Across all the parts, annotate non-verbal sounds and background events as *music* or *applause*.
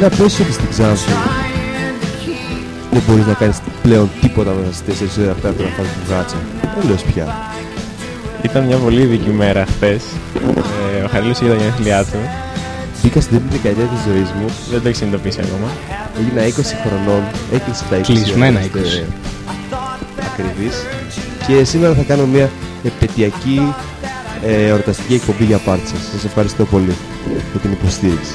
Να πες ότι στην Ξάνθη trying to keep δεν μπορείς να κάνεις πλέον τίποτα μέσα στις 4 ώρες αυτά να φας μπουγάτσα. Τέλος πια. Ήταν μια πολύ ειδική μέρα χθες. Ε, ο Χαρίλος είχε τα γενέθλιά του. Μπήκα στην τρίτη δεκαετία της ζωής μου, Δεν το έχεις συνειδητοποιήσει ακόμα. έγινα 20 χρονών, έκλεισε τα 20. Κλεισμένα αν είμαστε 20. Ακριβείς. Και σήμερα θα κάνω μια επαιτειακή ε, εορταστική εκπομπή για πάρτι σας. Σας ευχαριστώ πολύ για την υποστήριξη.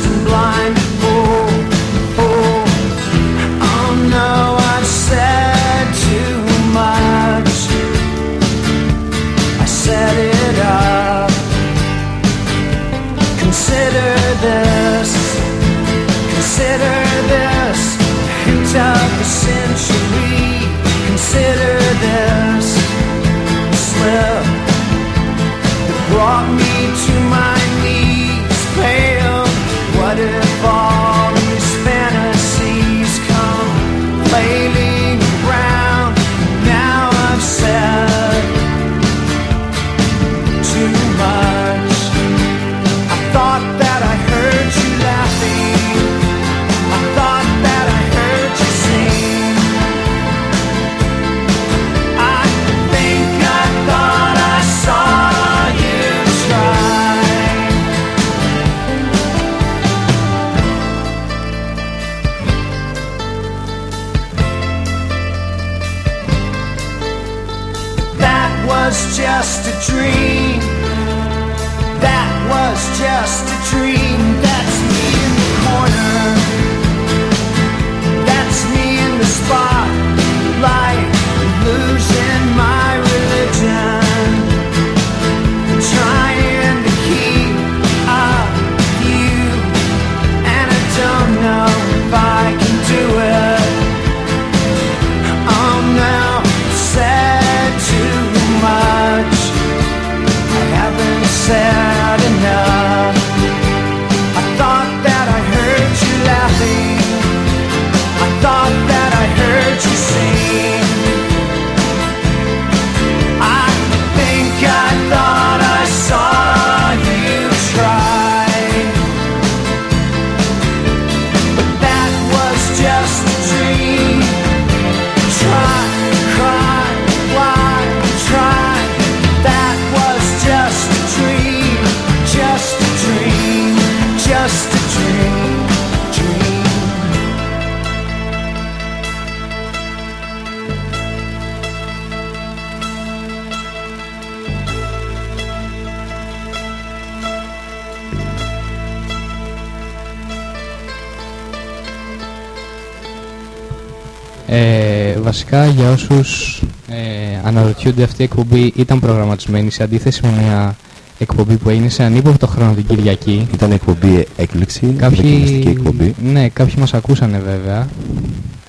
βασικά για όσους ε, αναρωτιούνται αυτή η εκπομπή ήταν προγραμματισμένη σε αντίθεση με μια εκπομπή που έγινε σε ανύποπτο χρόνο την Κυριακή. Ήταν εκπομπή έκπληξη, δοκιμαστική Κάποιοι, εκπομπή. ναι, κάποιοι μας ακούσανε βέβαια.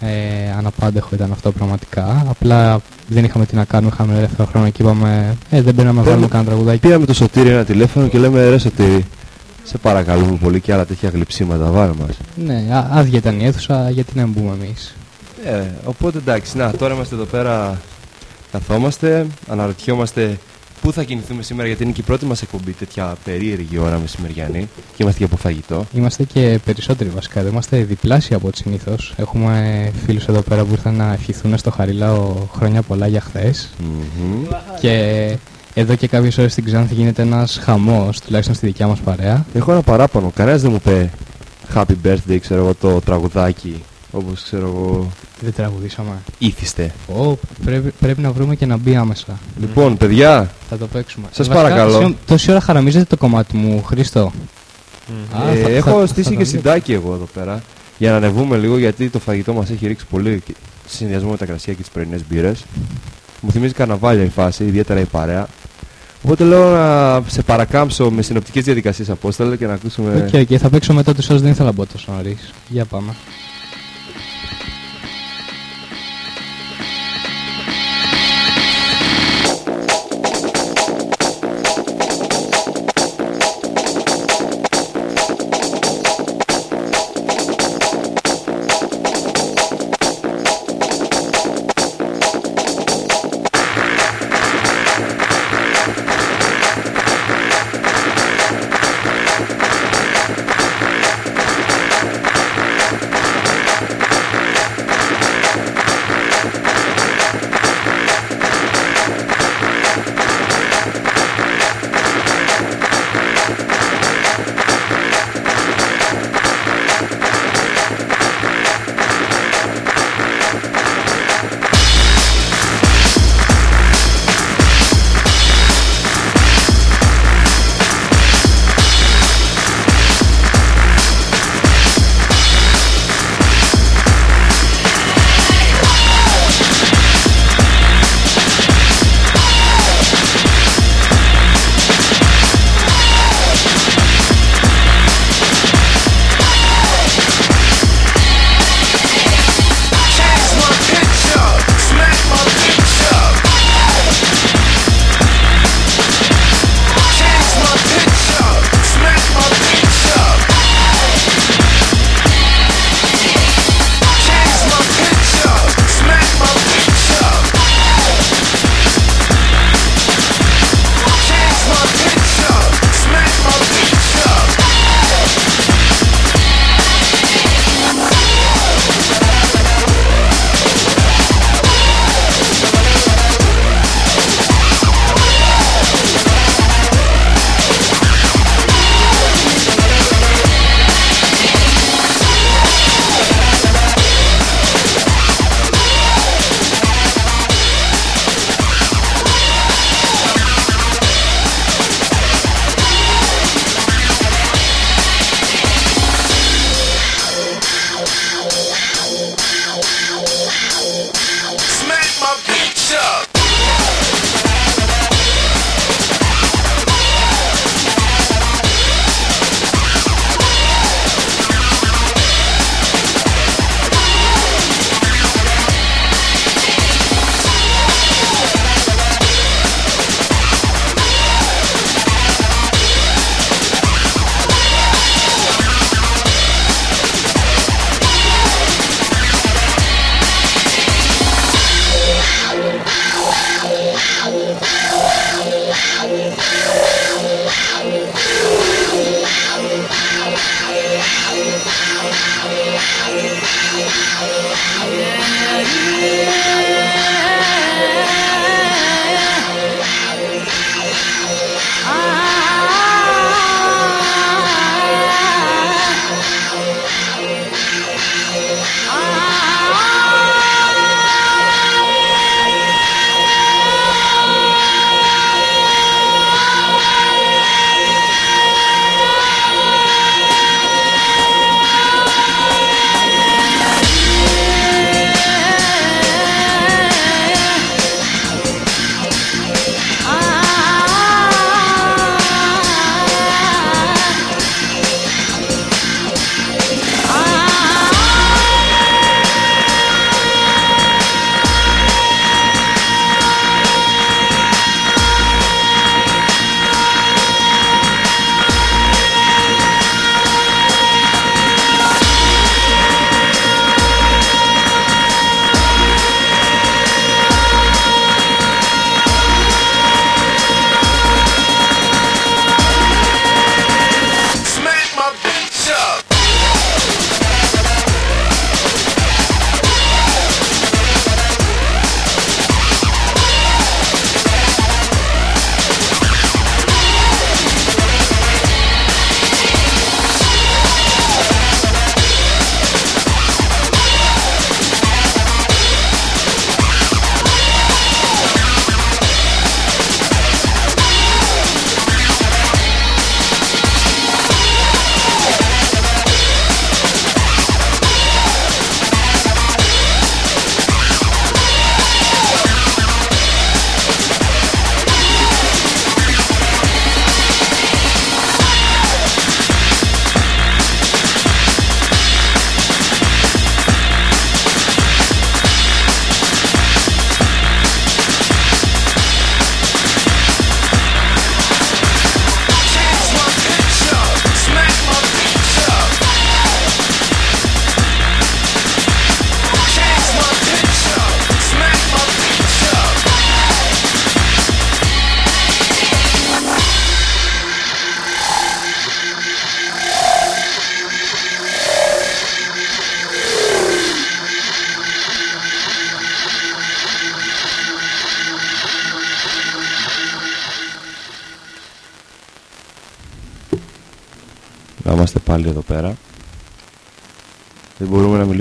Ε, αναπάντεχο ήταν αυτό πραγματικά. Απλά δεν είχαμε τι να κάνουμε, είχαμε ελεύθερο χρόνο και είπαμε ε, δεν πρέπει να βάλουμε κανένα τραγουδάκι. Πήραμε το Σωτήρι ένα τηλέφωνο και λέμε ρε Σωτήρι, σε παρακαλούμε πολύ και άλλα τέτοια γλυψίματα βάρε μας. Ναι, α- άδεια ήταν η αίθουσα, γιατί να μην μπούμε εμείς. Ε, οπότε εντάξει, να τώρα είμαστε εδώ πέρα, καθόμαστε, αναρωτιόμαστε πού θα κινηθούμε σήμερα γιατί είναι και η πρώτη μας εκπομπή τέτοια περίεργη ώρα μεσημεριανή και είμαστε και από φαγητό. Είμαστε και περισσότεροι βασικά. Εδώ είμαστε διπλάσια από ό,τι συνήθως. Έχουμε φίλους εδώ πέρα που ήρθαν να ευχηθούν στο Χαριλάο χρόνια πολλά για χθες. Μμμ. Και εδώ και κάποιες ώρες στην Ξάνθη γίνεται ένας χαμός, τουλάχιστον στη δικιά μας παρέα. Έχω ένα παράπονο, κανένας δεν μου είπε Happy birthday, ξέρω εγώ, το τραγουδάκι Όπως ξέρω εγώ Δεν τραγουδήσαμε. ήθιστε. Ω, πρέπει, πρέπει να βρούμε και να μπει άμεσα. Λοιπόν, παιδιά, Θα το παίξουμε. Σας Βασικά, παρακαλώ. τόση- Τόση ώρα χαραμίζετε το κομμάτι μου, Χρήστο. Α, ε, θα- έχω θα- στήσει θα και τα συντάκι εγώ εδώ πέρα για να ανεβούμε λίγο γιατί το φαγητό μας έχει ρίξει πολύ και- σε συνδυασμό με τα κρασιά και τις πρωινές μπύρες. Μου θυμίζει καρναβάλια η φάση, ιδιαίτερα η παρέα. Οπότε λέω να σε παρακάμψω με συνοπτικές διαδικασίες Απόστολε και να ακούσουμε... Ok, ok, θα παίξω μετά τους δεν ήθελα να μπω τόσο νωρίς. Για πάμε.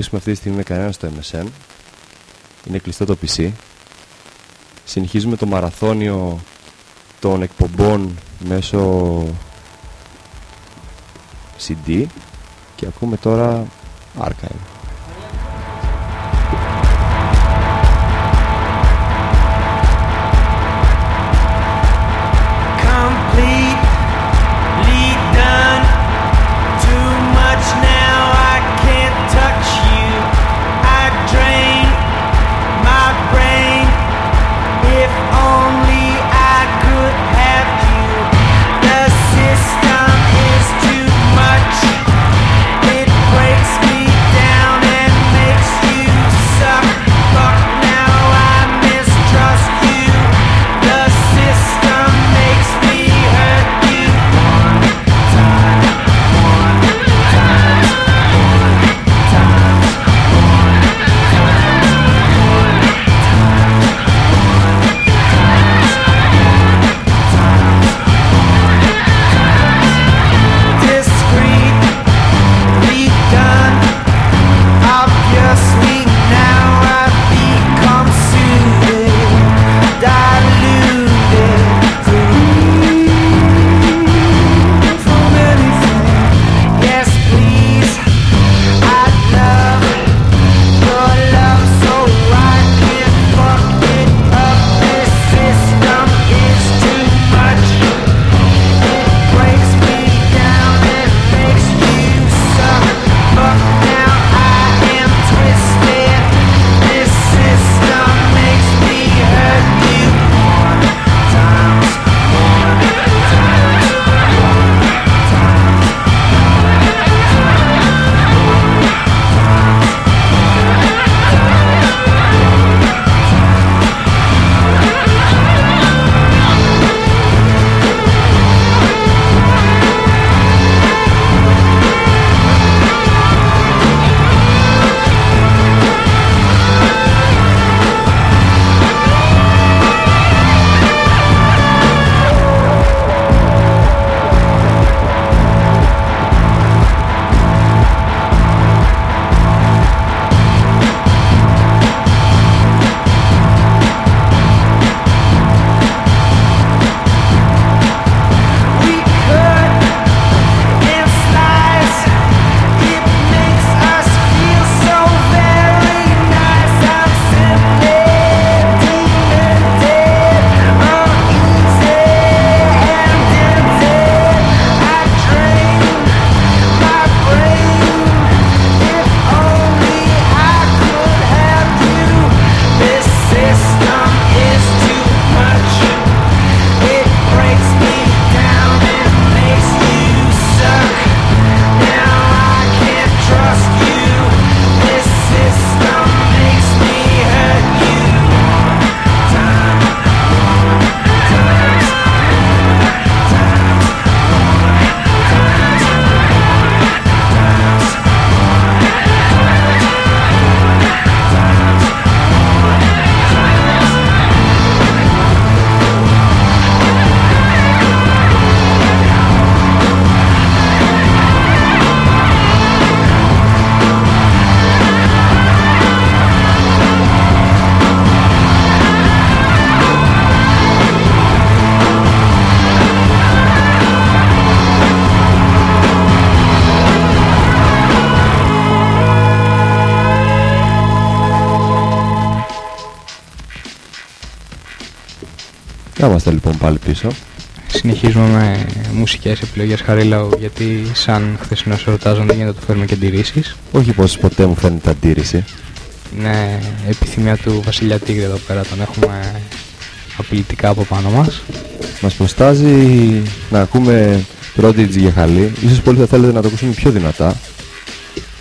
Μιλήσουμε αυτή τη στιγμή με κανένας στο MSN. Είναι κλειστό το PC. Συνεχίζουμε το μαραθώνιο των εκπομπών μέσω CD και ακούμε τώρα Archive. Να είμαστε λοιπόν πάλι πίσω. Συνεχίζουμε με μουσικές επιλογές Χαρίλαου γιατί σαν χθεσινός ερωτάς δεν γίνεται να του φέρουμε και αντιρρήσεις. Όχι πως ποτέ μου φαίνεται αντίρρηση. Είναι επιθυμία του Βασιλιά Τίγρη εδώ πέρα, τον έχουμε απειλητικά από πάνω μας. Μας προστάζει να ακούμε Prodigy για χαλή. Ίσως πολύ θα θέλετε να το ακούσουμε πιο δυνατά.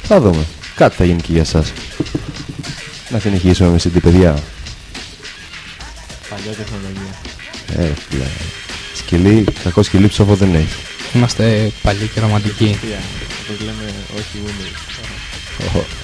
Θα δούμε. Κάτι θα γίνει και για εσάς. Να συνεχίσουμε με CD παιδιά. Παλιά τεχνολογία. Ε, φίλε. Σκυλί, κακό σκυλί ψόφο δεν έχει. Είμαστε παλιοί και ρομαντικοί. Θεία. Όπως λέμε, όχι Windows.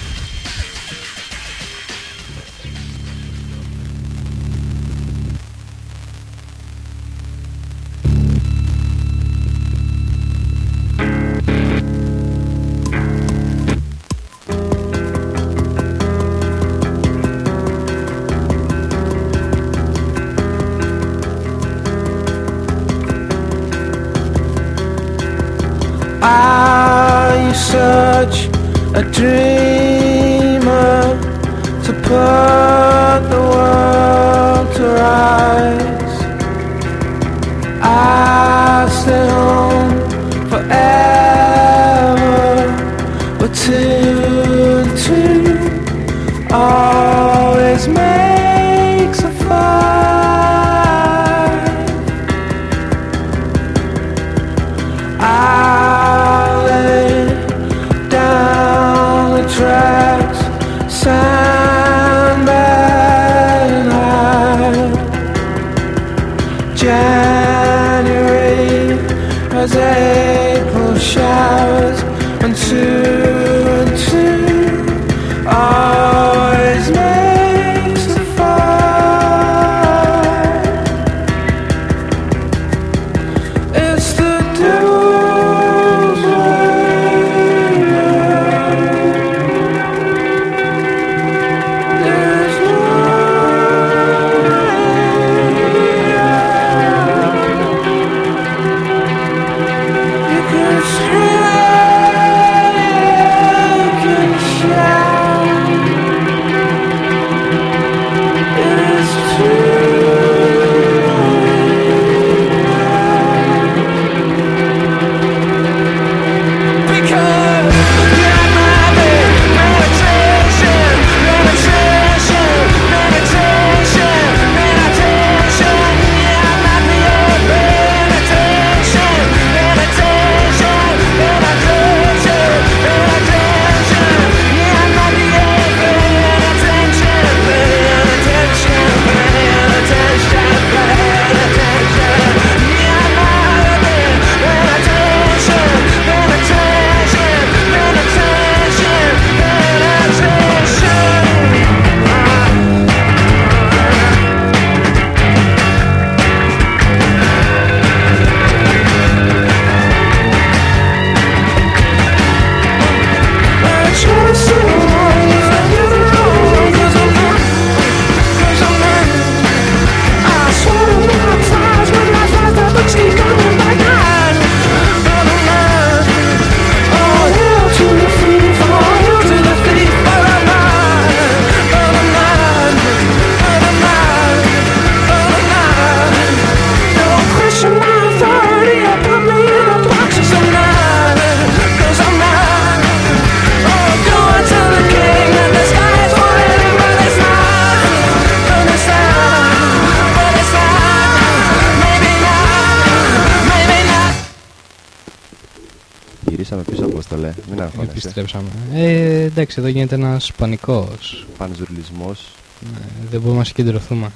Επιστρέψαμε. Ε, εντάξει, εδώ γίνεται ένας πανικός. Πανζουρλισμός. Ναι, δεν μπορούμε να συγκεντρωθούμε.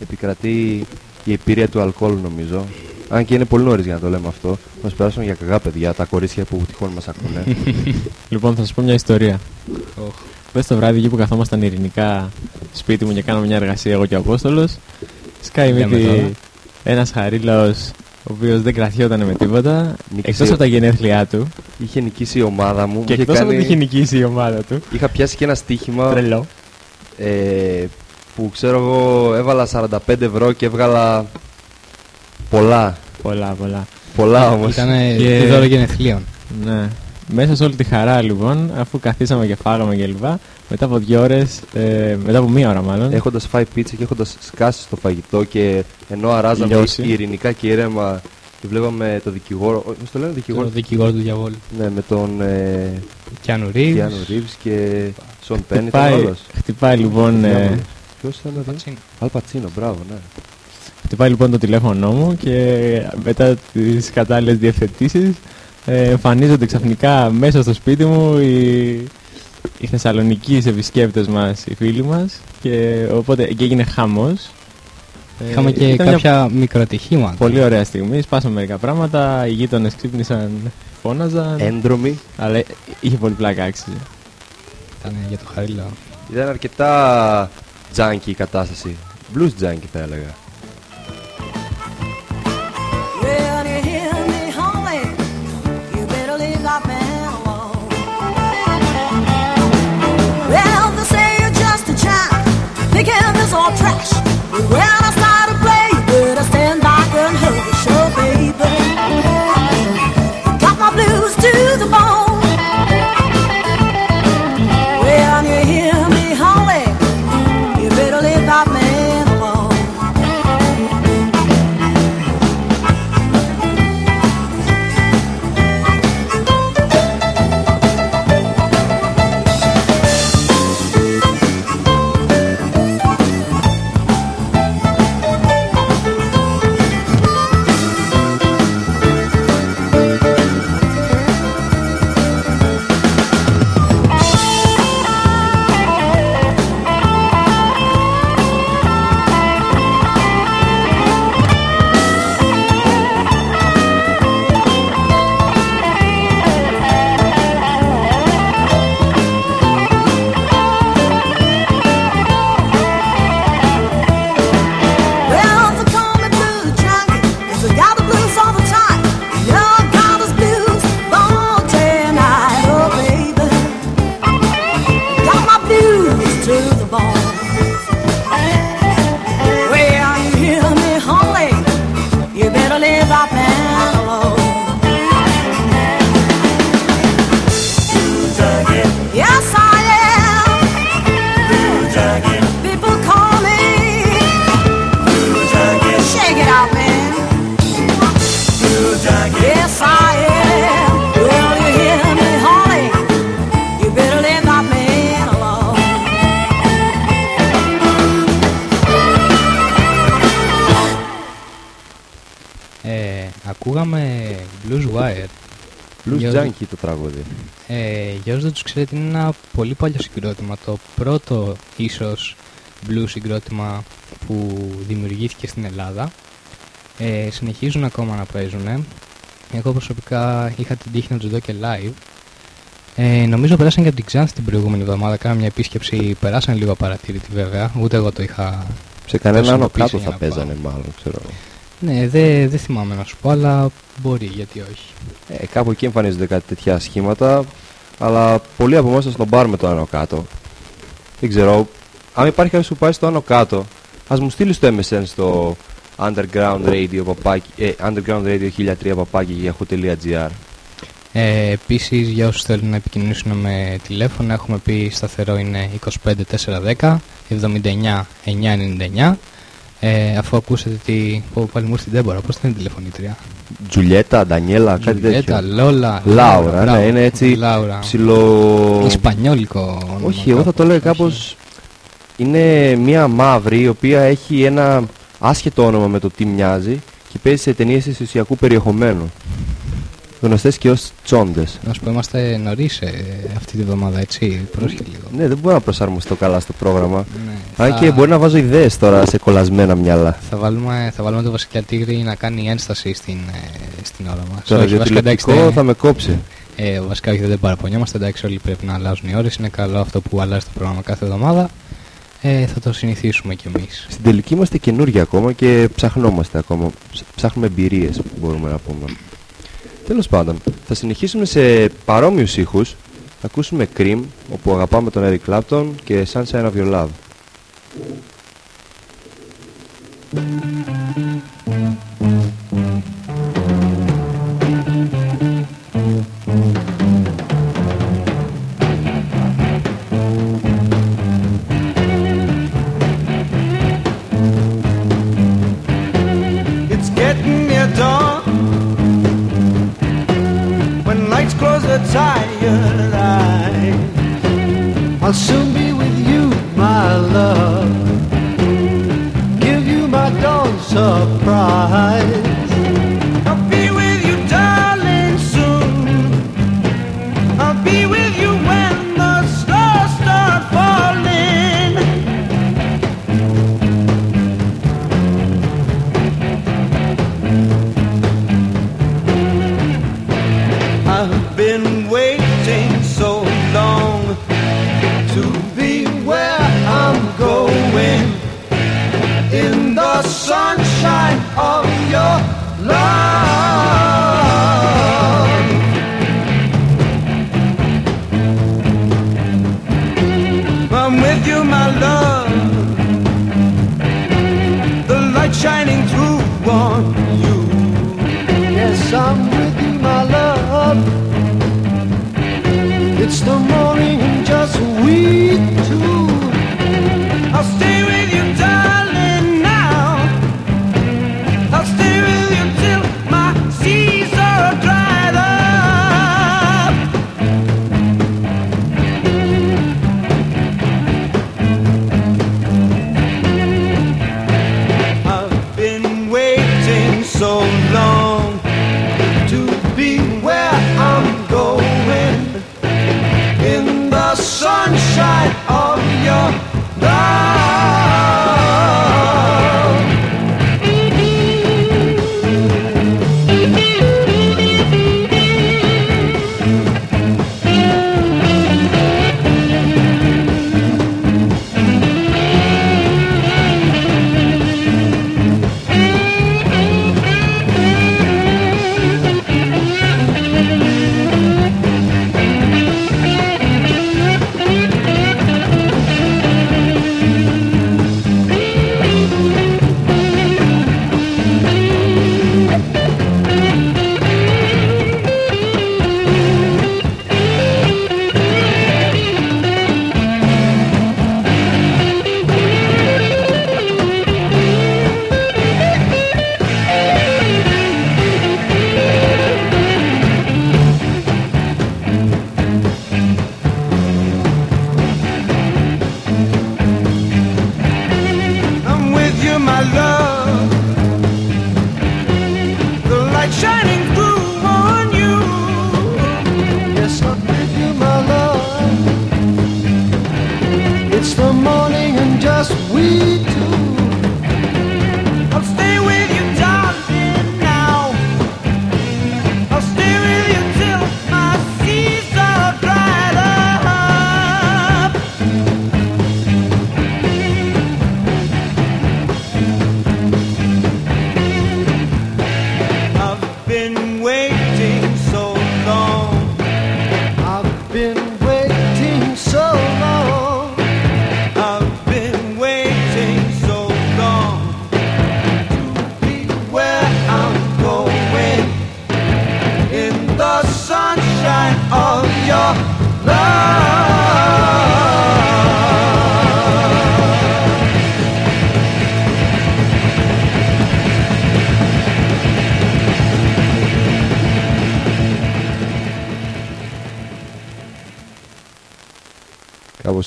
Επικρατεί η επίρρεια του αλκοόλ νομίζω. Αν και είναι πολύ νωρίς για να το λέμε αυτό. Μας περάσουν για καγά παιδιά, τα κορίτσια που τυχόν μας ακούνε. *laughs* Λοιπόν, θα σας πω μια ιστορία. Οχ. Πες το βράδυ εκεί που καθόμασταν ειρηνικά σπίτι μου και κάναμε μια εργασία εγώ και ο Απόστολος σκάει Λέμε μύτη τώρα. ένας χαρίλαος ο οποίος δεν κρατιόταν με τίποτα Νίκησε- εκτός από τα γενέθλιά του είχε νικήσει η ομάδα μου. μου και είχε εκτός από κάνει- ότι είχε νικήσει η ομάδα του Είχα πιάσει και ένα στοίχημα τρελό ε, που ξέρω εγώ έβαλα 45 ευρώ και έβγαλα πολλά. πολλά πολλά Πολλά όμως. Ήταν Και- και... δώρο γενεθλίων. ναι. Μέσα σε όλη τη χαρά λοιπόν, αφού καθίσαμε και φάγαμε κλπ. Μετά από δύο ώρες, ε, μετά από μία ώρα μάλλον, Έχοντας φάει πίτσα και έχοντας σκάσει στο φαγητό και ενώ αράζαμε Λιώσει. ειρηνικά και ήρεμα και βλέπαμε το δικηγόρο, πώς το λένε Το δικηγόρο, δικηγόρο του διαβόλου. ναι, με τον ε, Κιάνου Ρίβς. Keanu Reeves και Σον Πεν ήταν χτυπάει, όλος. χτυπάει λοιπόν ε, Ποιος ήταν ο Πατσίνο. Αλπατσίνο, μπράβο, ναι. Χτυπάει λοιπόν το τηλέφωνό μου και μετά τις κατάλληλες διευθετήσεις ε, εμφανίζονται ξαφνικά μέσα στο σπίτι μου οι, οι Θεσσαλονικοί επισκέπτες μας, οι φίλοι μας και οπότε και έγινε χαμός. Ε, Είχαμε και ήταν μια κάποια μικροατυχήματα. Πολύ ωραία στιγμή, σπάσαμε μερικά πράγματα, οι γείτονες ξύπνησαν, φώναζαν, Έντρομη. αλλά είχε πολύ πλάκα άξιζε. Ήταν για το χαρίλαο. Ήταν αρκετά junky η κατάσταση. Blues junky θα έλεγα. Well, you hear me, homie, you better leave that man alone. Well, they say you're just a child, thinking this all trash. But Blues Γιώργο. Junkie το τραγούδι. Ε, για όσους δεν τους ξέρετε είναι ένα πολύ παλιό συγκρότημα. Το πρώτο ίσως blues συγκρότημα που δημιουργήθηκε στην Ελλάδα. Ε, συνεχίζουν ακόμα να παίζουν. Εγώ προσωπικά είχα την τύχη να τους δω και live. Ε, νομίζω περάσαν και από την Ξάνθη την προηγούμενη εβδομάδα. Κάνα μια επίσκεψη. Περάσαν λίγο παρατήρητη βέβαια. Ούτε εγώ το είχα. Σε κανένα Τόσο άλλο ειδοποίηση κάτω για θα να παίζανε μάλλον, ξέρω. Ναι, δεν δεν θυμάμαι να σου πω, αλλά μπορεί γιατί όχι. Ε, κάπου εκεί εμφανίζονται κάτι τέτοια σχήματα, αλλά πολλοί από εμάς θα στον πάρουμε το άνω κάτω. Δεν ξέρω, αν υπάρχει κάποιος που πάει στο άνω κάτω, ας μου στείλεις στο MSN στο underground radio, παπάκι, ε, underground radio 1003 παπάκι yahoo.gr Ε, Επίσης, για όσους θέλουν να επικοινωνήσουν με τηλέφωνο, έχουμε πει σταθερό είναι 25410 79 999. Ε, αφού ακούσατε τη. Πω, πάλι μου ήρθε την Ντέμπορα, πώς ήταν η τηλεφωνήτρια; Τζουλιέτα, Ντανιέλα, κάτι Τζουλιέτα, τέτοιο. Λόλα. Λάουρα, μπράβο, ναι, είναι έτσι Λάουρα. ψηλό... Ισπανιόλικο. όνομα, Όχι, εγώ θα το λέγα κάπως, κάπως... Είναι μια μαύρη η οποία έχει ένα άσχετο όνομα με το τι μοιάζει και παίζει σε ταινίες αισθησιακού περιεχομένου. Γνωστές και ως τσόντες. Να σου πω, είμαστε νωρίς αυτή τη βδομάδα, έτσι. Πρόσχε λίγο. Ναι, δεν μπορώ να προσαρμοστώ καλά στο πρόγραμμα. Ναι, Αν και μπορεί να βάζω ιδέες τώρα σε κολλασμένα μυαλά. Θα βάλουμε, θα βάλουμε το Βασιλιά Τίγρη να κάνει ένσταση στην, ε, στην ώρα μας. Το ραδιοτηλεοπτικό θα με κόψει. Ε, βασικά όχι, δεν παραπονιόμαστε. Εντάξει, όλοι πρέπει να αλλάζουν οι ώρες. Είναι καλό αυτό που αλλάζει το πρόγραμμα κάθε εβδομάδα. Ε, θα το συνηθίσουμε κι εμείς. Στην τελική είμαστε καινούργοι ακόμα και ψαχνόμαστε ακόμα. Ψ- Ψάχνουμε εμπειρίες μπορούμε να πούμε. Τέλος πάντων, θα συνεχίσουμε σε παρόμοιους ήχους. Θα ακούσουμε Cream, όπου αγαπάμε τον Eric Clapton και Sunshine of Your Love. It's I'll soon be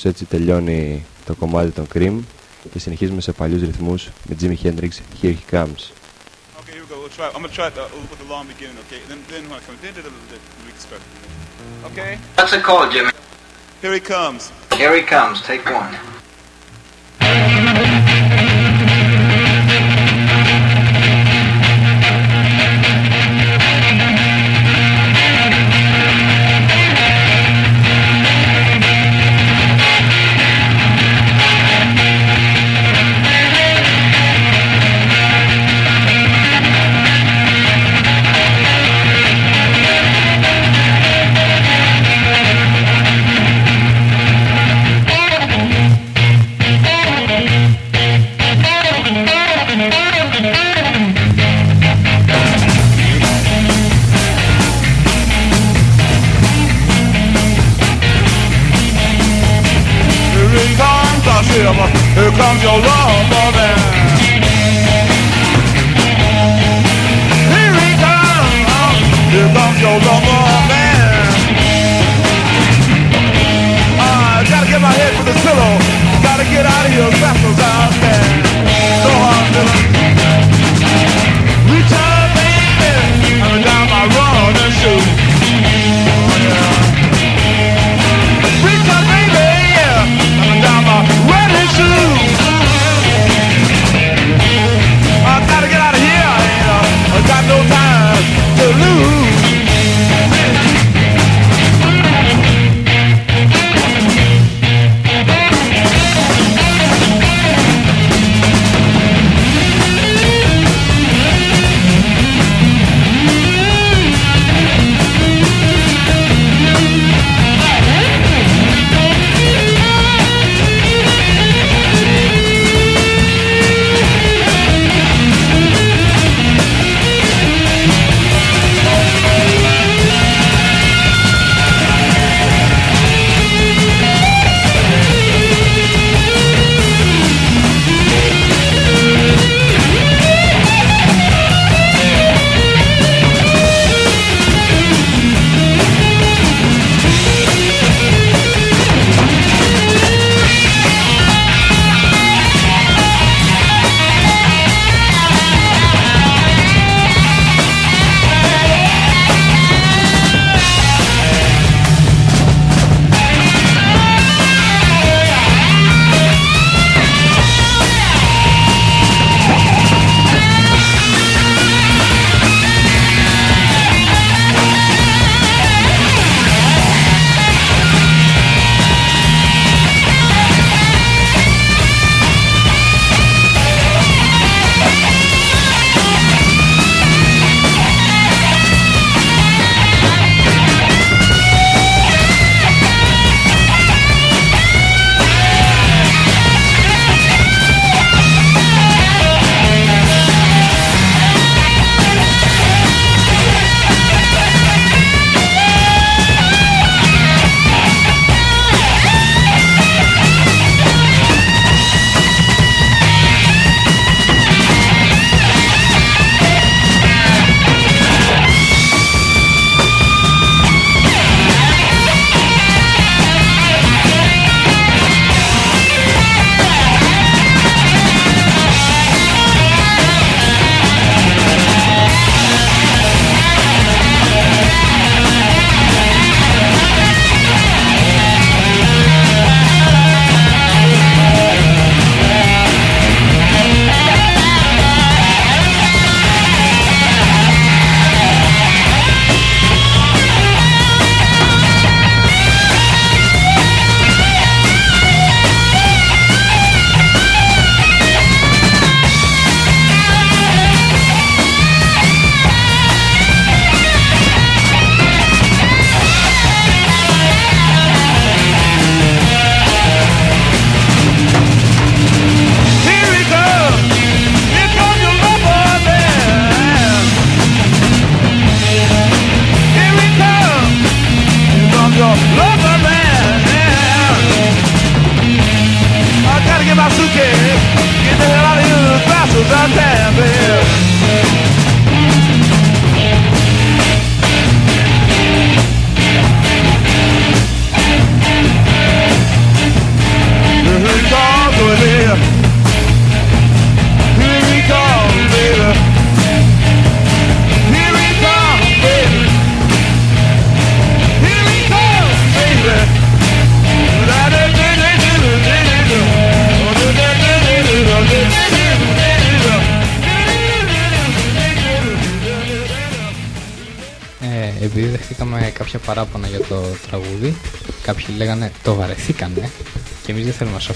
Έτσι τελειώνει το κομμάτι των Cream και συνεχίζουμε σε παλιούς ρυθμούς με Jimi Hendrix, Here He Comes.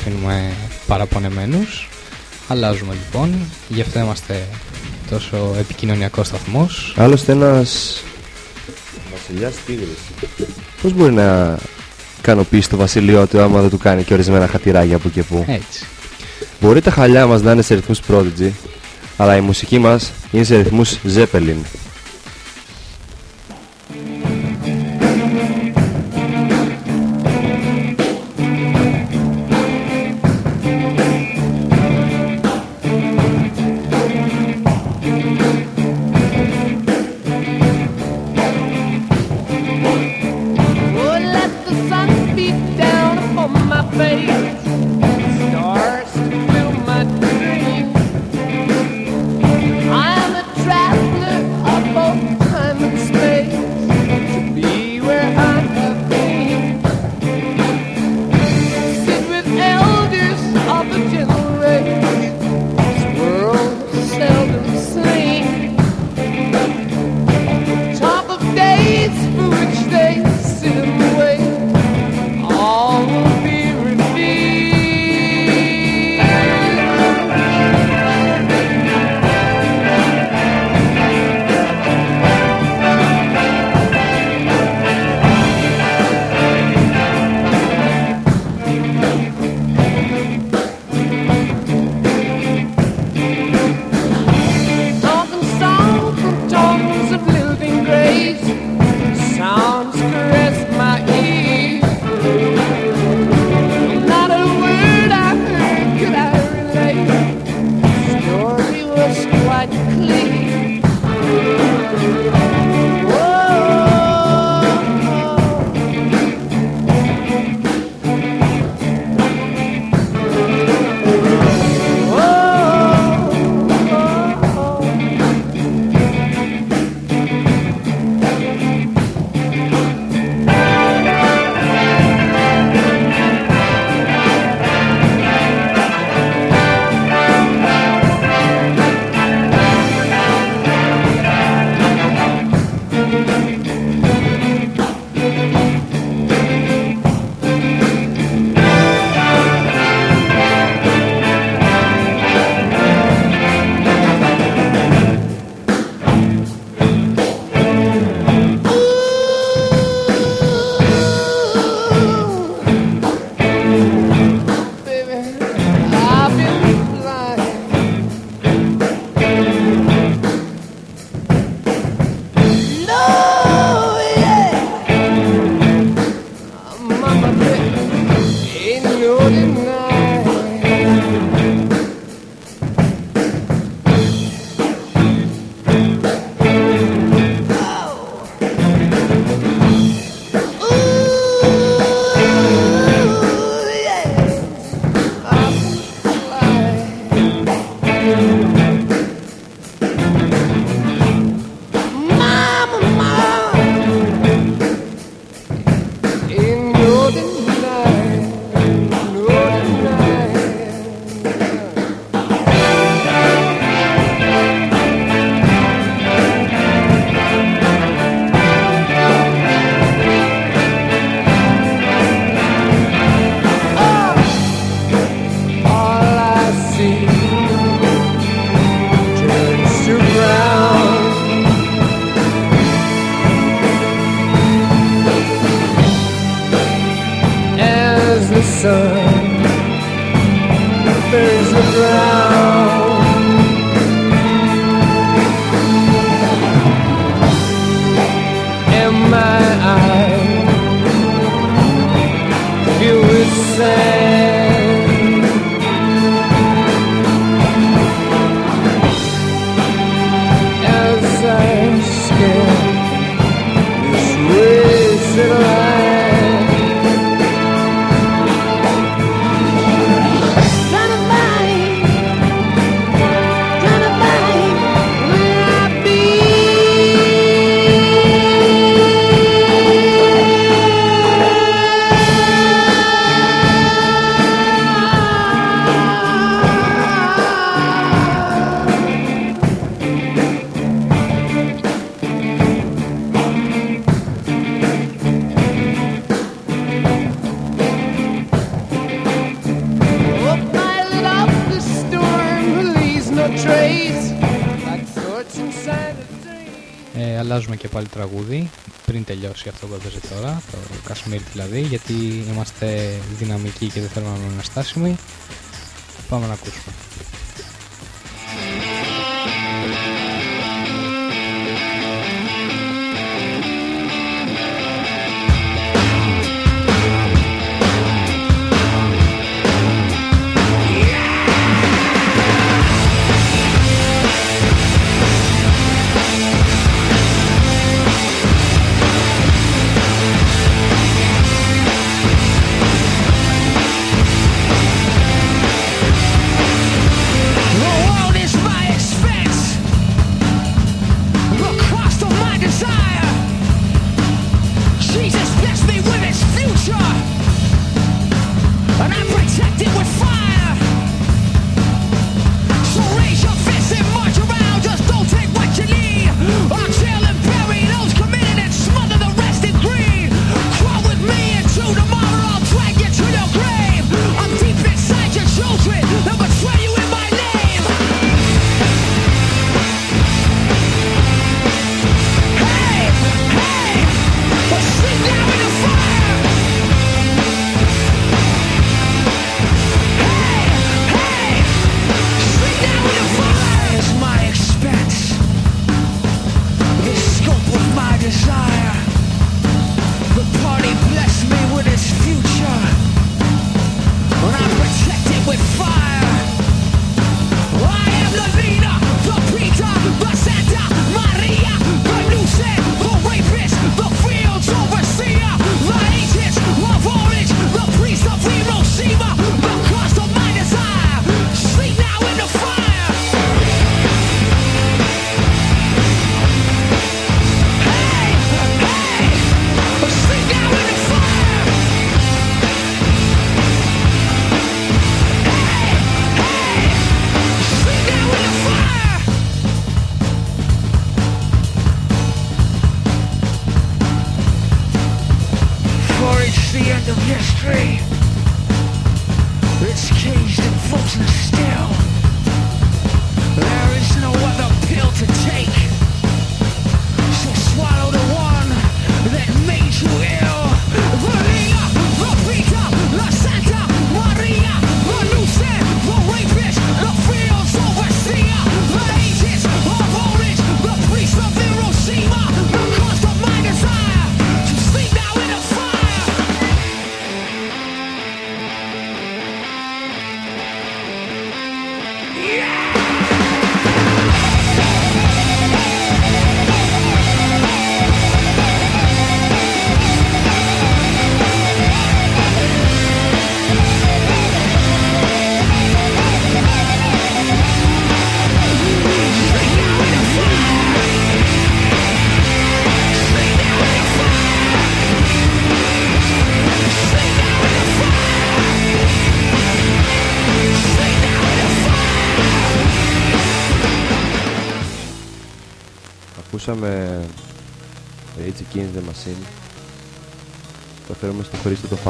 αφήνουμε παραπονεμένους. Αλλάζουμε λοιπόν, γι' αυτό είμαστε τόσο επικοινωνιακός σταθμός. Άλλωστε ένας βασιλιάς τίγρης. Πώς μπορεί να ικανοποιήσει το βασιλείο του άμα δεν του κάνει και ορισμένα χατηράγια από και που. Έτσι. Μπορεί τα χαλιά μας να είναι σε ρυθμούς Prodigy, αλλά η μουσική μας είναι σε ρυθμούς Zeppelin. Πάλι τραγούδι πριν τελειώσει αυτό που έπαιζε τώρα, το Κασμίρ δηλαδή, γιατί είμαστε δυναμικοί και δεν θέλουμε να είμαστε στάσιμοι. Πάμε να ακούσουμε.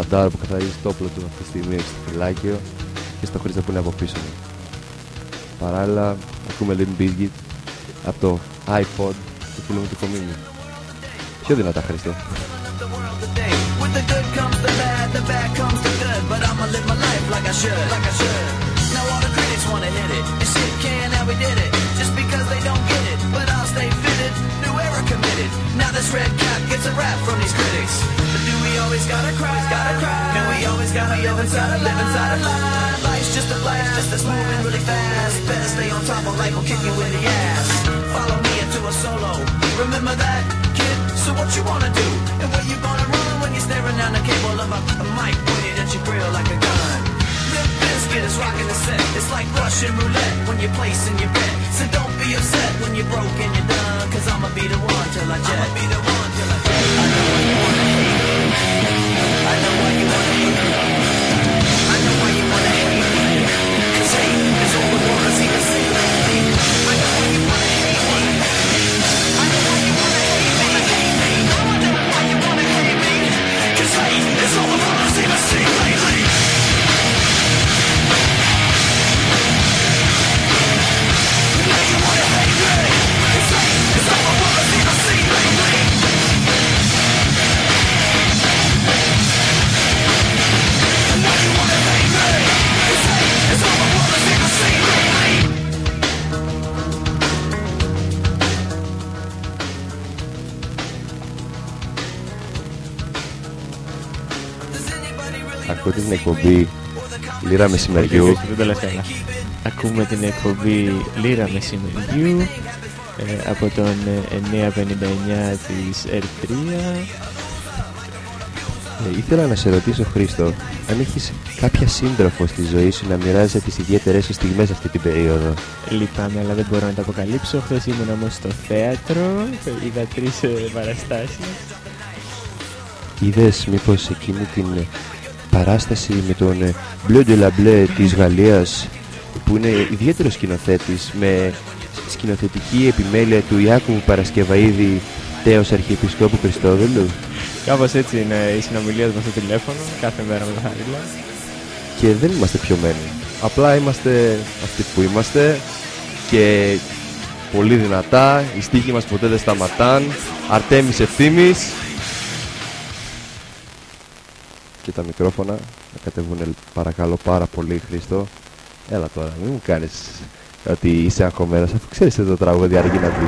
φαντάρο που καθαρίζει το όπλο του αυτή τη στιγμή στο φυλάκιο και στα χρήστα που είναι από πίσω μου. Παράλληλα, ακούμε Lynn Bizgit από το iPod του φίλου μου του Κομίνη. Πιο δυνατά, Χριστό. Now this red gets a rap from these critics. Always gotta cry? Gotta cry. And we always gotta live inside a live inside a lie? Life's just a blast, just that's moving really fast. Better stay on top, or life will kick you in the ass. Follow me into a solo. Remember that, kid? So what you wanna do? And where you gonna run when you're staring down the cable of a, a mic pointed at your grill like a gun? Limp Bizkit is rocking the set. It's like Russian roulette when you're placing your bet. So don't be upset when you're broke and you're done. Cause I'ma be the one till I jet. I'ma be the one till I jet. I know Ακούτε την εκπομπή Λύρα Μεσημεριού. Όχι, δεν το λες καλά. Ακούμε την εκπομπή Λύρα Μεσημεριού ε, από τον ε, 959 της Ερτρία. Ε, ήθελα να σε ρωτήσω, Χρήστο, αν έχεις κάποια σύντροφο στη ζωή σου να μοιράζεσαι τις ιδιαίτερες σου στιγμές αυτή την περίοδο; Λυπάμαι, αλλά δεν μπορώ να τα αποκαλύψω. Χθες ήμουν όμως στο θέατρο, είδα τρεις ε, παραστάσεις. Είδες μήπως εκείνη την ε, παράσταση με τον ε, Bleu de la Bleu της Γαλλίας που είναι ιδιαίτερος σκηνοθέτης με σκηνοθετική επιμέλεια του Ιάκου Παρασκευαίδη τέος Αρχιεπισκόπου Χριστόδουλου Κάπως έτσι είναι οι συνομιλίες μας στο τηλέφωνο, κάθε μέρα με το Χαρίλα. και δεν είμαστε πιωμένοι. Απλά είμαστε αυτοί που είμαστε και πολύ δυνατά, οι στίχοι μας ποτέ δεν σταματάν, Αρτέμις ευθύμης και τα μικρόφωνα να κατεβούν παρακαλώ πάρα πολύ Χρήστο. Έλα τώρα, μην μου κάνεις ότι είσαι αγχωμένος αφού ξέρεις ότι το τραγούδι αργεί να πει.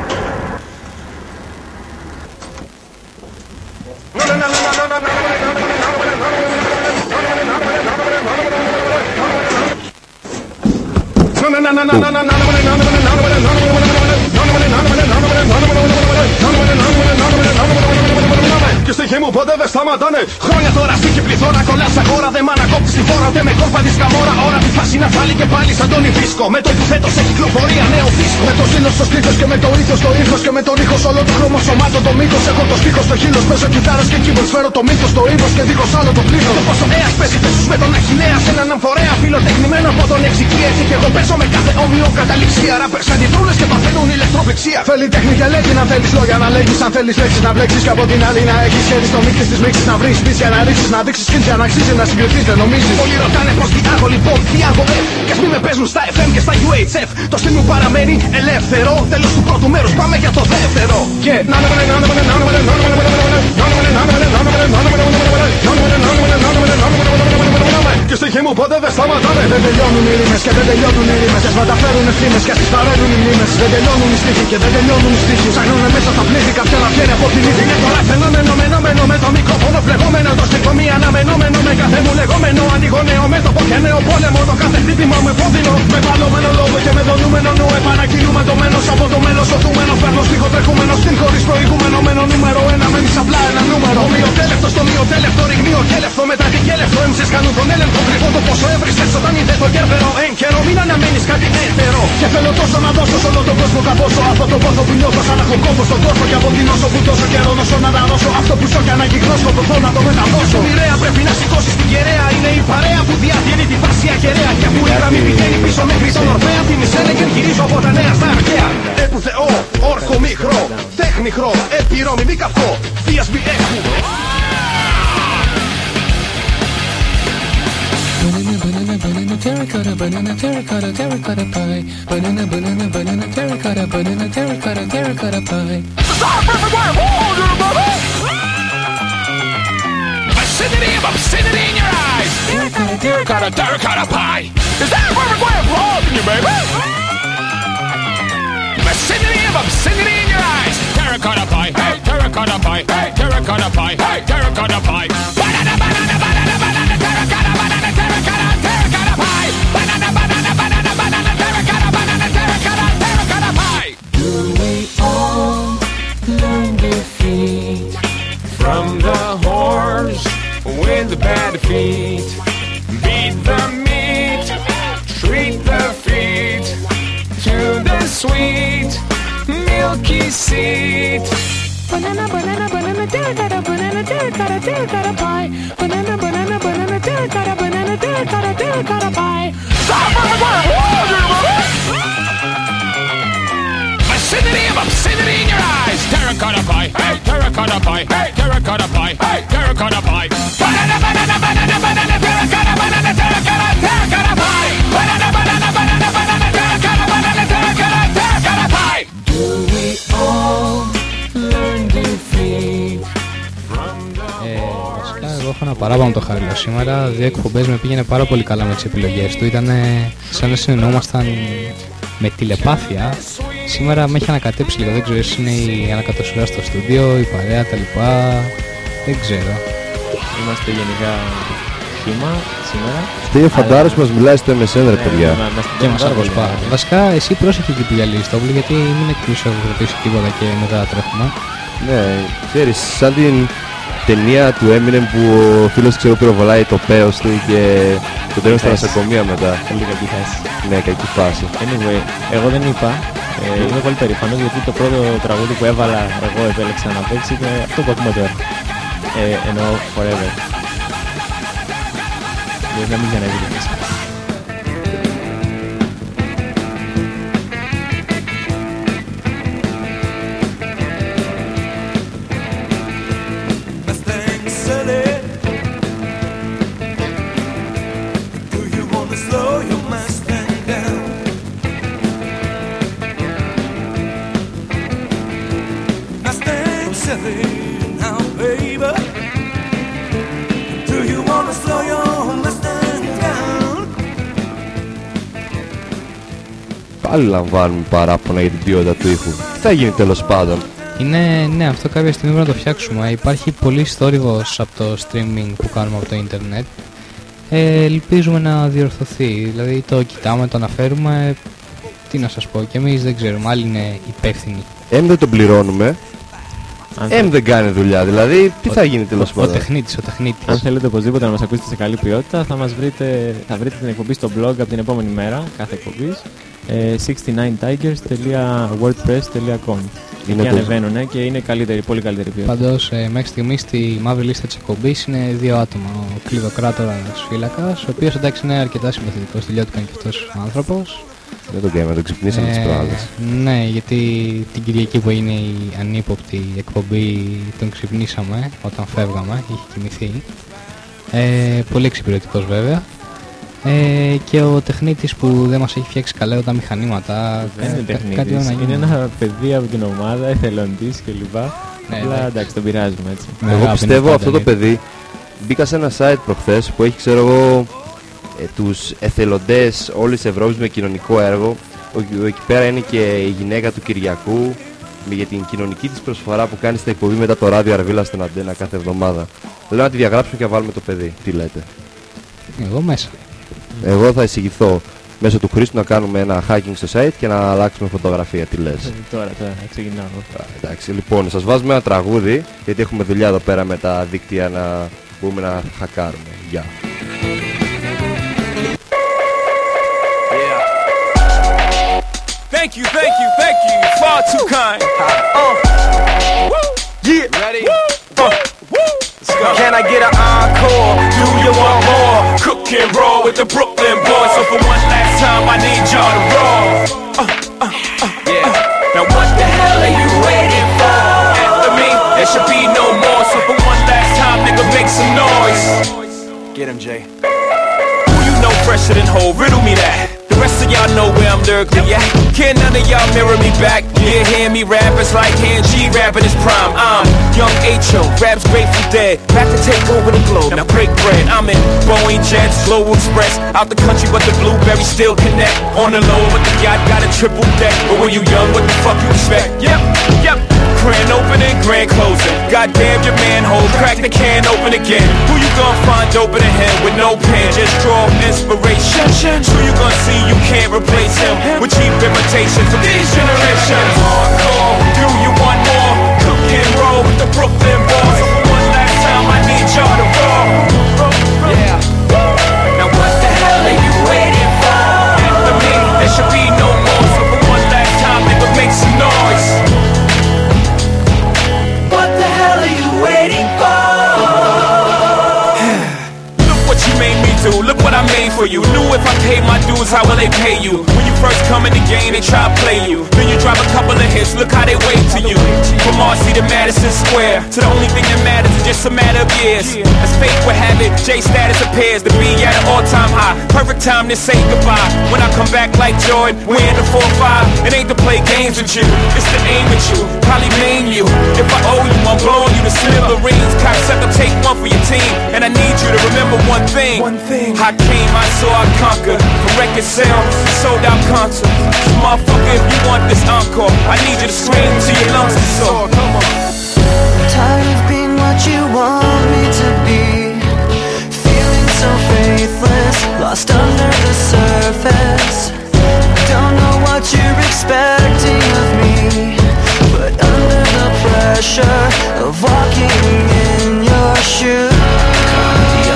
Και στοιχεί μου ποτέ δεν σταματάνε. Χρόνια τώρα στοιχεί πληθώρα κολλά στα χώρα. Δεν μ' ανακόπτει στη φόρα ούτε με κόρπα της καμόρα. Ώρα της φάσης να φάλει και πάλι σαν τον Ιβίσκο. Με το υποθέτω σε κυκλοφορία νέο δίσκο Με το ζήλο στο στήθος και με το ήθος στο ήθος Και με τον ήχος όλο το χρώμο σωμάτο το μύθος Έχω το στίχο στο χείλος παίζω κιθάρας και keyboard Φέρω το μύθος στο ύβος και δίχως άλλο το πλήθος. Το πόσο έας παίζει πέσους με τον Αχιλέα Σε έναν αμφορέα φίλο τεχνημένο από τον εξική Έτσι και εγώ παίζω με κάθε όμοιο καταληξία. Ράπερς αντιδρούνες και παθαίνουν ηλεκτροπληξία. Θέλει τέχνη και λέγει να θέλεις λόγια να λέγεις. Αν θέλεις λέξεις να βλέξεις και από την άλλη να έχεις χέρι στο μίξ της μίξης να βρεις Πεις για να ρίξεις να δείξεις skills για να αξίζει να συγκριθείς δεν νομίζεις Όλοι ρωτάνε πως τι άγω λοιπόν τι άγω ε Κι ας μη με παίζουν στα FM και στα UHF Το στυλ μου παραμένει ελεύθερο Τέλος του πρώτου μέρους πάμε για το δεύτερο Και να να να να να να να να και στοιχεί μου ποτέ δεν σταματάνε. Δεν τελειώνουν οι ρήμες και δεν τελειώνουν οι ρήμες Και μεταφέρουν ευθύμες και τις παρέλουν οι μνήμες Δεν τελειώνουν οι στίχοι και δεν τελειώνουν οι στίχοι. Ψάχνουνε μέσα στα πλήθη κάποια να βγαίνει από την ίδια Είναι τώρα φαινόμενο μενόμενο με το μικρόφωνο φλεγόμενο. Το στίχο μη αναμενόμενο με κάθε μου λεγόμενο. Ανοίγω νέο μέτωπο και νέο πόλεμο. Το κάθε χτύπημα με πόδινο. Με παλωμένο λόγο και με δονούμενο νου. Επανακινούμε το μένος από το μέλος Οδούμενο φέρνω στίχο τρεχούμενο Στην χωρίς προηγούμενο. Μένω νούμερο ένα Μένεις απλά ένα νούμερο. Ομοιοτέλευτο στο μειοτέλευτο Ριγνίο κέλευτο μετά την κέλευτο Έμψες κάνουν τον έλεγχο Κρυφό το πόσο έβρισκες όταν είδε το κέρβερο. Εν καιρό μην αναμένεις κάτι έτερο. Και θέλω τόσο να δώσω σε όλο τον κόσμο καπόσο. Αυτό το πόθο που νιώθω σαν να έχω κόμπο στον κόσμο. Και από την όσο που τόσο καιρό νοσώ να τα δώσω Αυτό που σω και αναγκυγνώ σκοπό να το μεταδώσω Μοιραία πρέπει να σηκώσεις την κεραία Είναι η παρέα που διατηρεί τη βάση ακεραία. Και που η γραμμή πηγαίνει πίσω μέχρι τον Ορφέα Τη μισέλε και γυρίζω από τα νέα στα αρχαία. Έπου θεό, όρκο μικρό, τέχνηχρό, επιρρόμη μη καυκό. Δίας μη Banana, terracotta, banana, terracotta, terracotta pie. Banana, banana, banana, terracotta, banana, terracotta, terracotta pie. Obscenity of obscenity in your eyes. Terracotta, terracotta, terracotta pie. Is that where we're going wrong, you baby? Obscenity of obscenity in your eyes. Terracotta pie. Hey, terracotta pie. Hey, terracotta pie. Hey, terracotta pie. seat. Banana, banana, banana, terracotta, got a banana, dear got pie. Banana, banana, banana, terracotta, got a banana, Terracotta got a dear got a pie. Obscenity of obscenity in your eyes. Terracotta pie, hey, terracotta pie, hey, terracotta pie, hey, terracotta pie. Παράπονο το Χαρίλο σήμερα. Δύο εκπομπές με πήγαινε πάρα πολύ καλά με τις επιλογές του. Ήταν σαν να συνεννοούμασταν με τηλεπάθεια. Σήμερα με έχει ανακατέψει λίγο. Δεν ξέρω, ίσως είναι η ανακατοσουρά στο στούντιο, η παρέα, τα λοιπά. Δεν ξέρω. Είμαστε γενικά ατύχημα σήμερα. Φταίει ο φαντάρος που μας μιλάει στο MSN ρε Ναι, παιδιά. μα- μας την Και κάνει μας πάρα πολύ αποσπά. ωραία. Βασικά, εσύ πρόσεχε εκεί που γυαλίζεις το όπλο, γιατί μην εκπλησιοποιήσει τίποτα και μετά τρέχουμε. Ναι, ξέρεις, σαν την ταινία του Eminem που ο φίλος ξέρω πυροβολάει το πέος του και το τρέχει στα Πες. νοσοκομεία μετά. Πολύ κακή φάση. Ναι, κακή φάση. Anyway, εγώ δεν είπα. Ε, είμαι πολύ περήφανος γιατί το πρώτο τραγούδι που έβαλα εγώ επέλεξα να παίξει είναι αυτό που ακούμε τώρα. Ε, εννοώ Forever. Δεν να μην ξαναβγεί μέσα. Πάλι λαμβάνουμε παράπονα για την ποιότητα του ήχου. Τι θα γίνει τέλος πάντων; Είναι, ναι, αυτό κάποια στιγμή πρέπει να το φτιάξουμε. Υπάρχει πολύ θόρυβος από το streaming που κάνουμε από το ίντερνετ. Ε, ελπίζουμε να διορθωθεί. Δηλαδή το κοιτάμε, το αναφέρουμε. Τι να σας πω, και εμείς δεν ξέρουμε. Άλλοι είναι υπεύθυνοι. Εμ δεν τον πληρώνουμε. Αν, Εμ δεν κάνει δουλειά. Δηλαδή, τι θα γίνει τέλος Ο πάντων; τεχνίτης, ο αν τεχνίτης. θέλετε οπωσδήποτε να μας ακούσετε σε καλή ποιότητα θα, μας βρείτε, θα βρείτε την εκπομπή στο blog από την επόμενη μέρα κάθε εκπομπής ε, 69tigers.wordpress.com Είναι Εκεί το- ανεβαίνουν και είναι καλύτερη, πολύ καλύτερη ποιότητα. Πάντως ε, μέχρι στιγμής στη μαύρη λίστα της εκπομπής είναι δύο άτομα. Ο κλειδοκράτορας φύλακας, ο οποίος εντάξει είναι αρκετά συμπαθητικός, τελειώτηκαν και αυτός ο άνθρωπος. Δεν τον κάνουμε, τον ξυπνήσαμε τις Ε, προάλλες. Ναι, γιατί την Κυριακή που έγινε η ανύποπτη εκπομπή τον ξυπνήσαμε όταν φεύγαμε, είχε κοιμηθεί. Ε, πολύ εξυπηρετικός βέβαια. Ε, και ο τεχνίτης που δεν μας έχει φτιάξει καλά τα μηχανήματα. Δεν είναι κα- κάτι τεχνίτης, πρέπει να είναι γίνει. ένα παιδί από την ομάδα, εθελοντής κλπ. Ναι, Απλά εντάξει. εντάξει, τον πειράζουμε έτσι. Με Εγώ αγάπη πιστεύω είναι αυτό το πάντα, παιδί μπήκα σε ένα site προχθές που έχει ξέρω εγώ ε, τους εθελοντές όλης της Ευρώπης με κοινωνικό έργο ο, ο- εκεί πέρα είναι και η γυναίκα του Κυριακού με- για την κοινωνική της προσφορά που κάνει στην εκπομπή μετά το ράδιο Αρβίλα στην Αντένα κάθε εβδομάδα. Λέω να τη διαγράψουμε και να βάλουμε το παιδί. Τι λέτε. Εγώ μέσα. Εγώ θα εισηγηθώ μέσω του Χρήστου να κάνουμε ένα hacking στο site και να αλλάξουμε φωτογραφία. Τι λες. Ε, Τώρα, τώρα, ξεκινάω. Α, Εντάξει, λοιπόν, σας βάζουμε ένα τραγούδι γιατί έχουμε δουλειά εδώ πέρα με τα δίκτυα να μπορούμε να χακάρουμε. Γεια. Thank you, thank you, thank you. You're far too kind. Uh, woo, yeah. Ready? Uh, woo. Let's go. Can I get an encore? Do you want more? Cook and roll with the Brooklyn boys. So for one last time, I need y'all to roll. Uh, uh, uh, yeah. Now what the hell are you waiting for? After me, there should be no more. So for one last time, nigga, make some noise. Get him, Jay. Who you know fresher than whole? Riddle me that. The rest of y'all know where I'm lyrically at. Can none of y'all mirror me back? Yeah, hear me rap, it's like hand G rapping his prime. I'm young H.O., raps Grateful Dead. Back to take over the globe, now break bread. I'm in Boeing Jets, Global Express. Out the country, but the blueberries still connect. On the low, but the yacht got a triple deck. But when you young, what the fuck you expect? Yep, yep. Grand opening, grand closing. Goddamn your manhole, crack the can open again. Who you gonna find open a him with no pen? Just draw inspiration. Who you gonna see you can't replace him with cheap imitations from these generations? Hardcore, do you want more? Cook and roll with the Brooklyn boys. For you. Knew if I paid my dues, how will they pay you? When you first come in the game, they try to play you. Then you drop a couple of hits, look how they wait to you. From Marcy to Madison Square, to the only thing that matters is just a matter of years. As fate would have it, J status appears to be at an all-time high. Perfect time to say goodbye. When I come back like Jordan, we in the 4-5. It ain't to play games with you, it's to aim at you. Probably maim you. If I owe you, I'm blowing you to smithereens. Cocksucker, take one for your team. And I need you to remember one thing. One thing. I came, I saw, I conquered. From record sales, sold out concerts. So motherfucker, if you want this encore, I need you to scream till your lungs are sore. Come on. Tired of being what you want me to be. Feeling so just under the surface. Don't know what you're expecting of me, but under the pressure of walking in your shoes.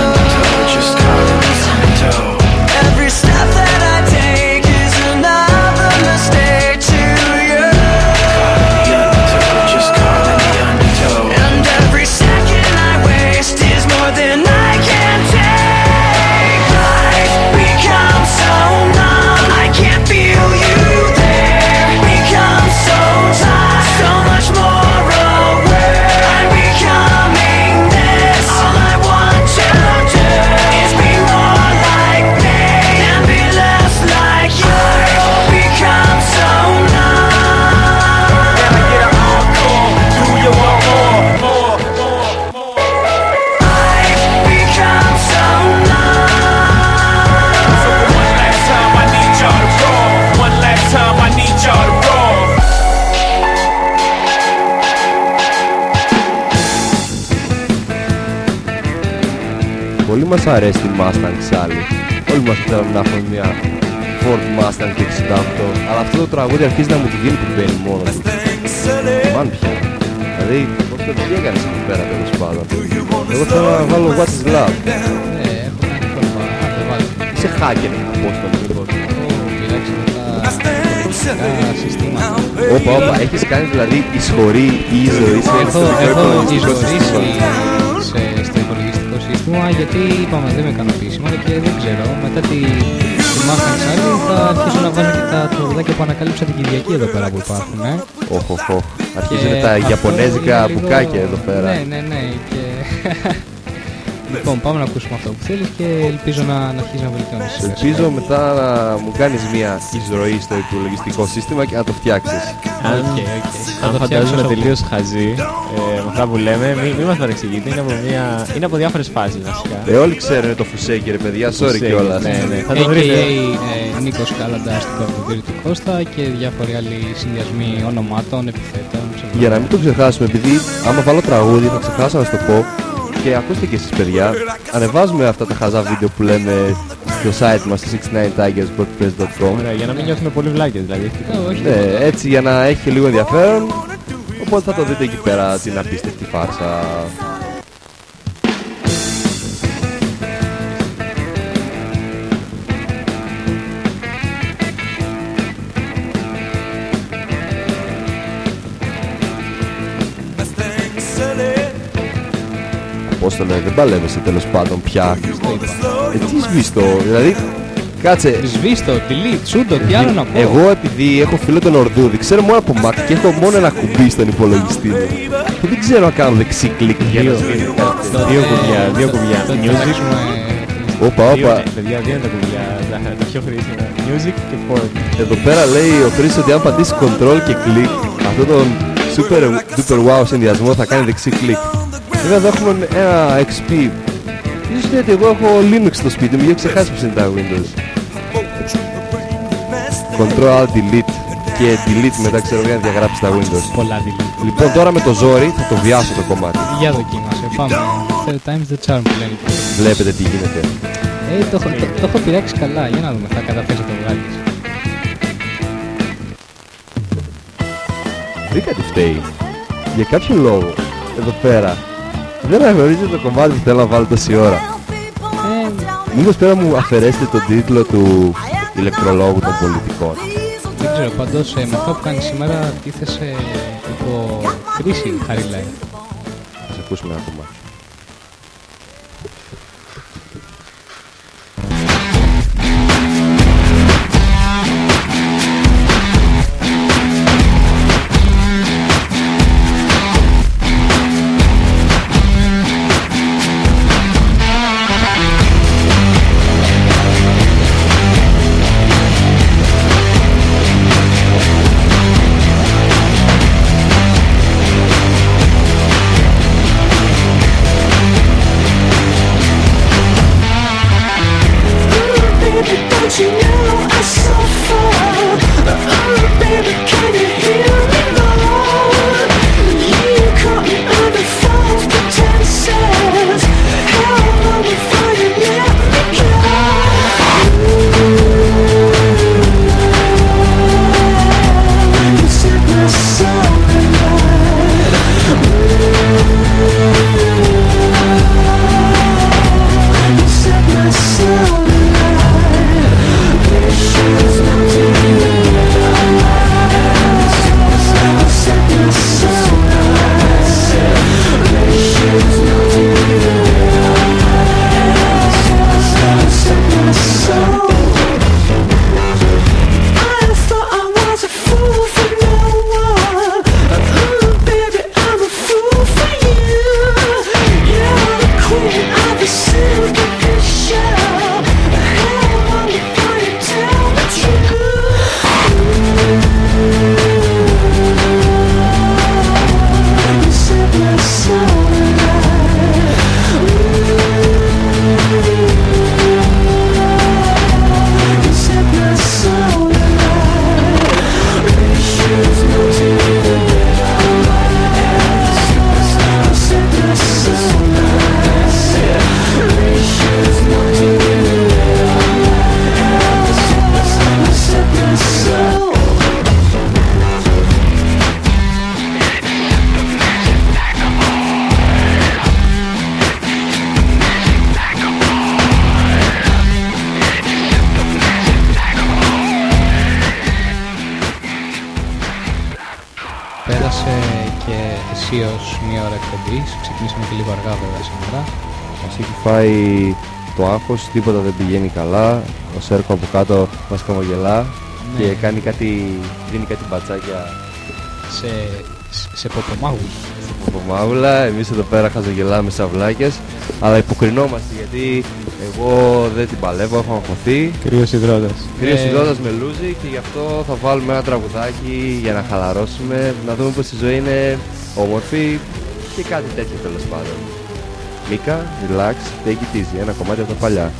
Μας αρέσει η Mustang Sally. Όλοι μας θέλουμε να έχουμε μια Ford Mustang του 68. Αλλά αυτό το τραγούδι αρχίζει να μου τη γίνει που μπαίνει μόνος του. Μαν πια. Δηλαδή, πώς το τι έκανες εκεί πέρα τέλος πάντων. Εγώ θέλω να βάλω What is Love. Ναι, έχω κάνει πρόβλημα. Να το βάλω. Είσαι hacker, Απόστολο, μήπως. Πειράξει τα πολιτικά συστήματα. Όπα, όπα, έχεις κάνει δηλαδή εισχωρεί η ζωή σε Έχω, στο έχω υπολογιστικό εισχωρήσει γιατί είπαμε δεν με ικανοποιεί σήμερα και δεν ξέρω. Μετά τη, τη Mustang Sally θα αρχίσω να βάζω και τα τραγουδάκια που ανακάλυψα την Κυριακή εδώ πέρα που υπάρχουν. Ε. Οχ, οχ, οχ. Αρχίζουν Και τα αυτό γιαπωνέζικα είναι λίγο- μπουκάκια εδώ πέρα. Ναι, ναι, ναι. Και... *laughs* λοιπόν, πάμε να ακούσουμε αυτό που θέλεις και ελπίζω να, να αρχίσεις να βελτιώνεις. Ελπίζω μετά να μου κάνεις μια εισρωή στο υπολογιστικό σύστημα και να το φτιάξεις. Αν, Οκ, οκ. Θα αν το φαντάζομαι φτιάξω τελείως χαζή ε, με αυτά που λέμε, μην μη μας παρεξηγείτε. Είναι από, μια, είναι από διάφορες φάσεις βασικά. Ε, όλοι ξέρουν το φουσέκι ρε παιδιά, sorry Φουσέκι, κιόλας. ναι, ναι. Θα το AKA βρείτε. ε, Νίκος Κάλαντα στην Κορδοβίρη του Κώστα και διάφοροι άλλοι συνδυασμοί ονομάτων, επιθέτων. ψευδών. Για να μην το ξεχάσουμε, επειδή άμα βάλω τραγούδι θα ξεχάσω να σου το πω και ακούστε και εσείς παιδιά, ανεβάζουμε αυτά τα χαζά βίντεο που λέμε στο site μας στο 69tigers.press.com Ωραία, για να μην νιώθουμε πολύ βλάκες δηλαδή. Ε, όχι, Ναι, έτσι για να έχει λίγο ενδιαφέρον οπότε θα το δείτε εκεί πέρα την απίστευτη φάρσα. Πώς το λένε, δεν παλεύεσαι τέλος πάντων πια. Ε, τι σβήστο, δηλαδή, κάτσε, Σβήστο, delete, σούντο, τι άλλο να πω. εγώ επειδή έχω φίλο τον Ορδούδη, ξέρω μόνο από Mac και έχω μόνο ένα κουμπί στον υπολογιστή μου. Και δεν ξέρω να κάνω δεξί κλικ για να Δύο, σβήνει κάτι. δύο κουμπιά, δύο κουμπιά. Θα Music, αλλάξουμε Όπα, δύο, όπα. ναι, παιδιά, δύο είναι τα κουμπιά, τα, τα πιο χρήσιμα. Music και Ford. Εδώ πέρα λέει ο Χρήστος ότι αν πατήσει control και κλικ, αυτό τον super duper wow συνδυασμό θα κάνει δεξί κλικ. Βέβαια εδώ έχουμε ένα XP. Ίσως γιατί εγώ έχω Linux στο σπίτι μου, γιατί ξεχάσει πως είναι τα Windows. Control Alt Delete και Delete μετά ξέρω για να διαγράψεις τα Windows. πολλά delete. Λοιπόν τώρα με το ζόρι θα το βιάσω το κομμάτι. Για δοκίμασε, πάμε. Third time's the charm που λένε. Βλέπετε τι γίνεται. Ε, το, έχω- το, το έχω πειράξει καλά, για να δούμε, θα καταφέρεις να το βγάλεις. Βρήκα τι φταίει. Για κάποιο λόγο, εδώ πέρα, δεν αναγνωρίζει το κομμάτι που θέλω να βάλω τόση ώρα. Ε, Μήπως πέρα μου αφαιρέσετε τον τίτλο του ηλεκτρολόγου των πολιτικών; δεν ξέρω, πάντως ε, με αυτό που κάνεις σήμερα τίθεσαι υπό κρίση, Χαρίλαη. Ας ακούσουμε ένα κομμάτι. Μας έχει φάει το άγχος, τίποτα δεν πηγαίνει καλά. Ο Σέρκο από κάτω μας χαμογελά Ναι. και κάνει κάτι, δίνει κάτι μπατσάκια Σε, σε ποπομάγου. από μαύλα. Εμείς εδώ πέρα χαζογελάμε σαν βλάκες. Αλλά υποκρινόμαστε γιατί εγώ δεν την παλεύω, έχω αγχωθεί. Κρύος υδρότας. Κρύος Ε, ε... με λούζι και γι' αυτό θα βάλουμε ένα τραγουδάκι για να χαλαρώσουμε, να δούμε πως η ζωή είναι όμορφη και κάτι τέτοιο τέλος πάντων. Μίκα, relax, take it easy, ένα κομμάτι από τα παλιά.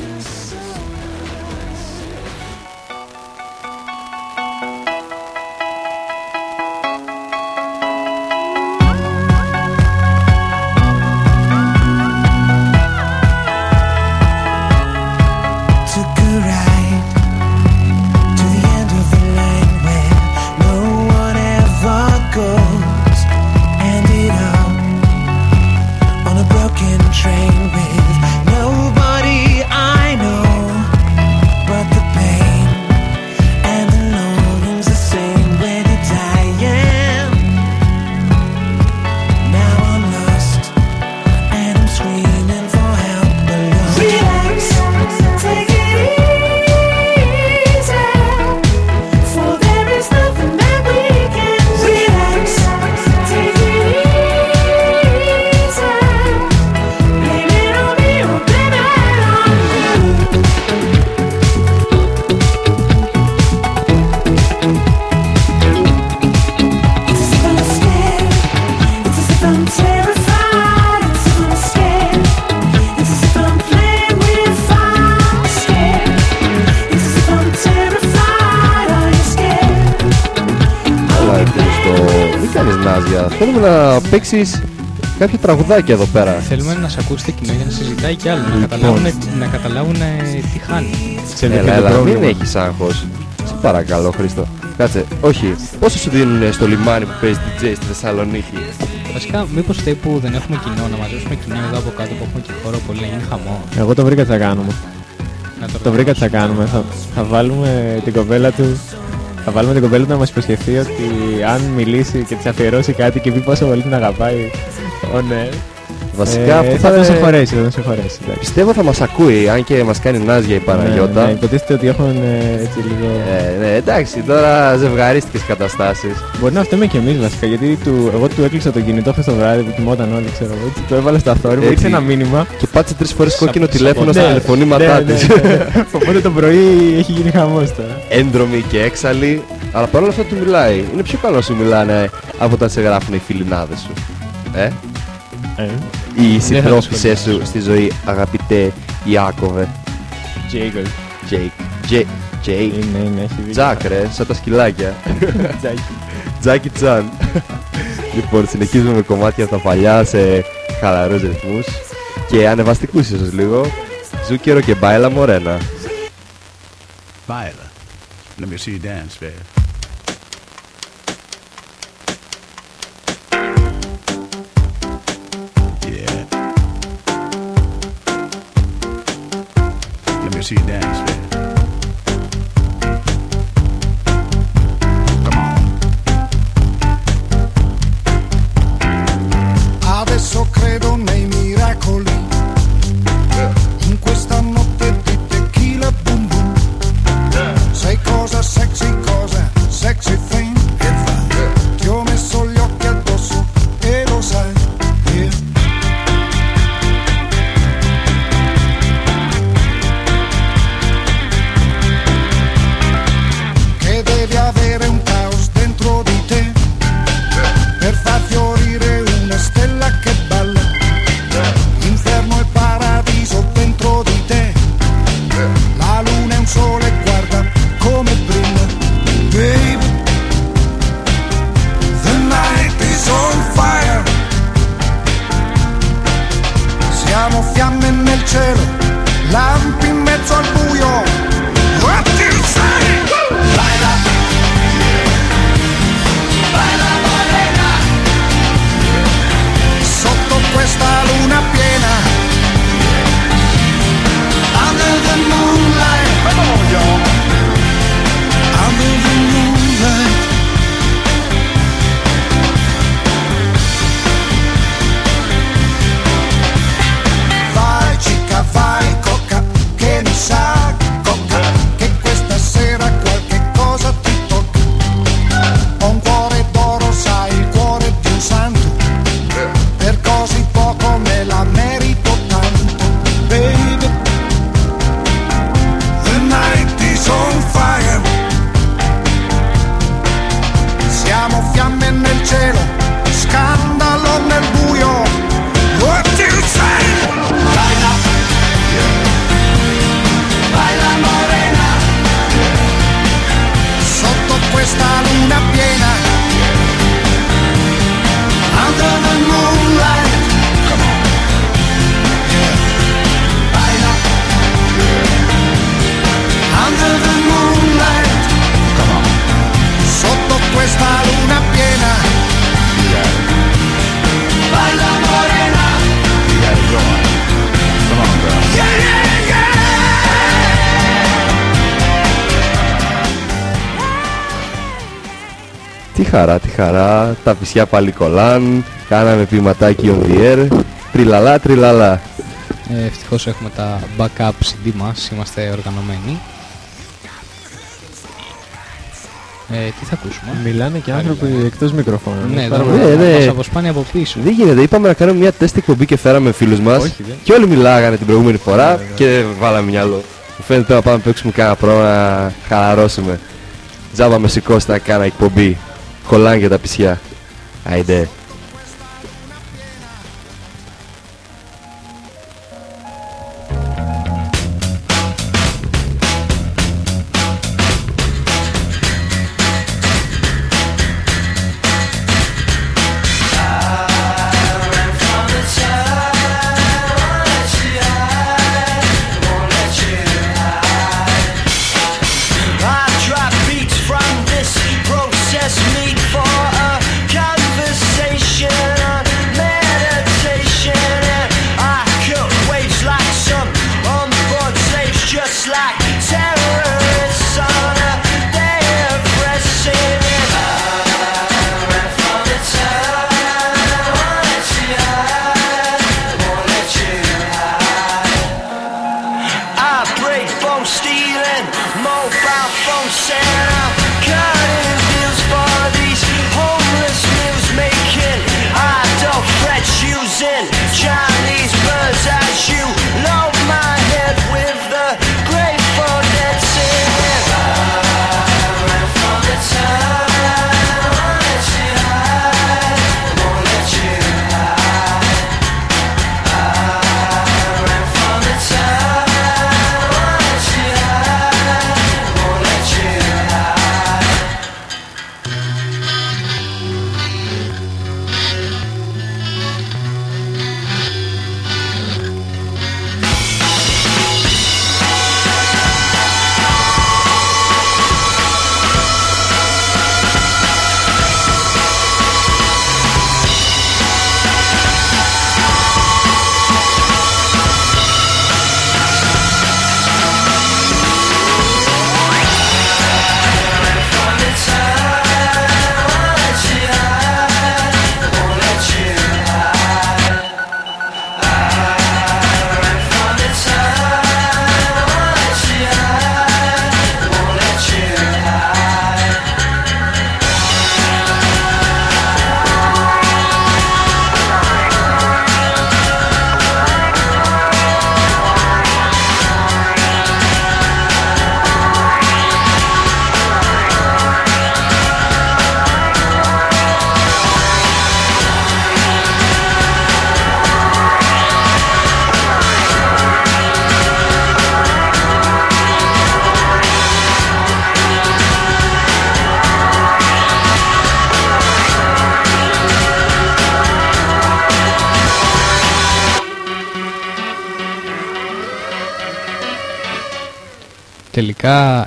Να παίξεις κάποια τραγουδάκια εδώ πέρα. Θέλουμε να σε ακούσει το κοινό για να συζητάει κι άλλο. Να καταλάβουν, να καταλάβουν ε, τι χάνει. Ξέρετε Έλα, ποιο είναι έλα, το μην πρόβλημα. έχεις άγχος. Σε παρακαλώ Χρήστο. Κάτσε, όχι. Πόσο σου δίνουν στο λιμάνι που παίζει DJ στη Θεσσαλονίκη; Βασικά, μήπως φταίει που δεν έχουμε κοινό, να μαζέψουμε κοινό εδώ από κάτω που έχουμε και χώρο πολύ να γίνει χαμό. Εγώ το βρήκα τι θα κάνουμε. Να Το βρήκα τι θα κάνουμε. Θα, θα βάλουμε την κοπέλα του. Θα βάλουμε την κοπέλα του να μας υποσχεθεί ότι αν μιλήσει και της αφιερώσει κάτι και πει πόσο πολύ την αγαπάει. Ω ναι. Βασικά αυτό ε, θα θα τον είναι- συγχωρέσει, θα τον συγχωρέσει. εντάξει. Πιστεύω θα μας ακούει, αν και μας κάνει Νάζια η Παναγιώτα. Ναι, ναι, υποτίθεται ότι έχουν ε, έτσι λίγο. Ε, ναι, εντάξει, τώρα ζευγαρίστηκες καταστάσεις. Μπορεί να φταίμε κι εμείς βασικά γιατί του, εγώ του έκλεισα το κινητό χθες το βράδυ που κοιμόταν όλοι, ξέρω εγώ. έτσι, Το έβαλα στα θόρυβα, μου Έτσι. ήρθε ένα μήνυμα. Και πάτησε τρεις φορές Σα- κόκκινο σα- τηλέφωνο στα ναι, τηλεφωνήματά Ναι, ναι, της. ναι, ναι. Οπότε το πρωί έχει γίνει χαμός τώρα. Έντρομη και έξαλλη, αλλά παρόλα αυτά του μιλάει. Είναι πιο καλό να σου μιλάνε από όταν σε γράφουν οι φιλενάδες σου. Ε, Ε, οι θα συντρόφισσές το σου στη ζωή, αγαπητέ Ιάκωβε. Jacob. Jake. Jake. Jake. Είναι, είναι, έχει δίκιο. Τζακ ρε, σαν τα σκυλάκια. *laughs* Τζάκι. Τζάκι Τσάν. *laughs* λοιπόν, συνεχίζουμε με κομμάτια από τα παλιά σε χαλαρούς ρυθμούς και ανεβαστικούς ίσως λίγο. Ζούκερο και μπάιλα μορένα. Viola, let me see you dance, babe. See you dance, νησιά Παλικολάν, κάναμε πείματάκι on the air, τριλαλά τριλαλά. Ε, ευτυχώς έχουμε τα backup CD μας, είμαστε οργανωμένοι. Ε, τι θα ακούσουμε; Μιλάνε και άνθρωποι Άρα, εκτός μικροφώνου. Ναι, δεν ναι, ναι. από σπάνια από πίσω. Δεν γίνεται. Είπαμε να κάνουμε μια τεστ εκπομπή και φέραμε φίλους μας. Όχι, δεν. Και όλοι μιλάγανε την προηγούμενη φορά ναι, ναι. και βάλαμε μυαλό. Μου φαίνεται τώρα πάμε να παίξουμε κάνα πρόγραμμα να χαλαρώσουμε. Τζάμπα με σηκώστα κάνα εκπομπή. Κολλάνε για τα πισιά. a ideia.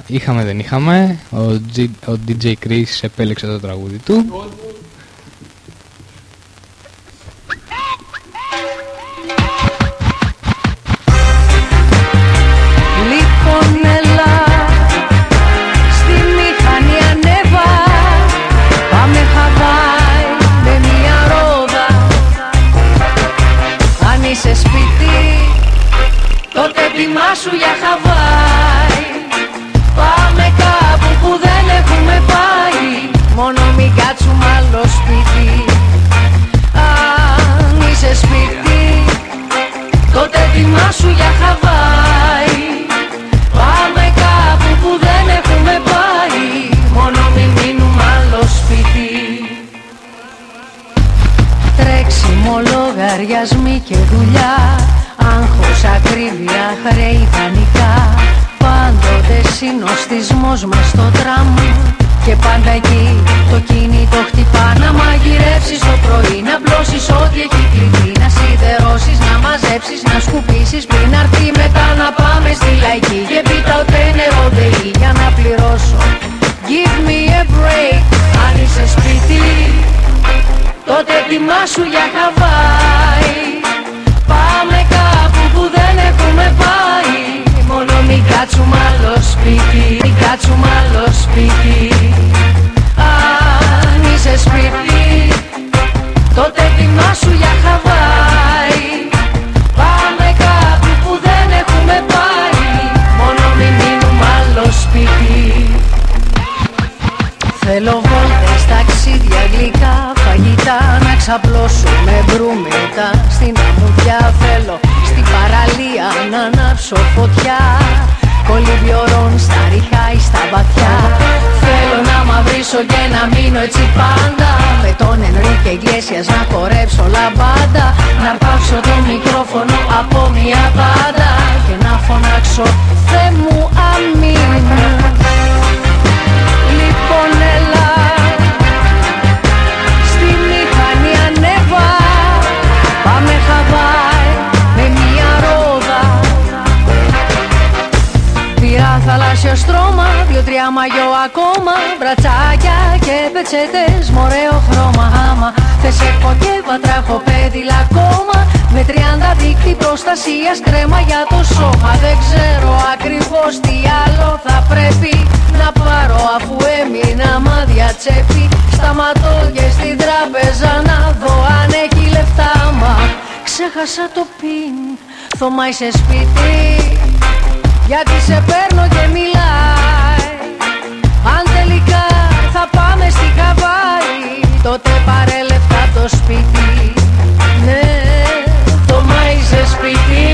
Είχαμε δεν είχαμε, ο, DJ Chris επέλεξε το τραγούδι του. Ξέχασα το πιν Θωμά είσαι σπίτι. Γιατί σε παίρνω και μιλάει. Αν τελικά θα πάμε στη Χαβάη Τότε πάρε λεφτά από το σπίτι. Ναι, το είσαι σπίτι.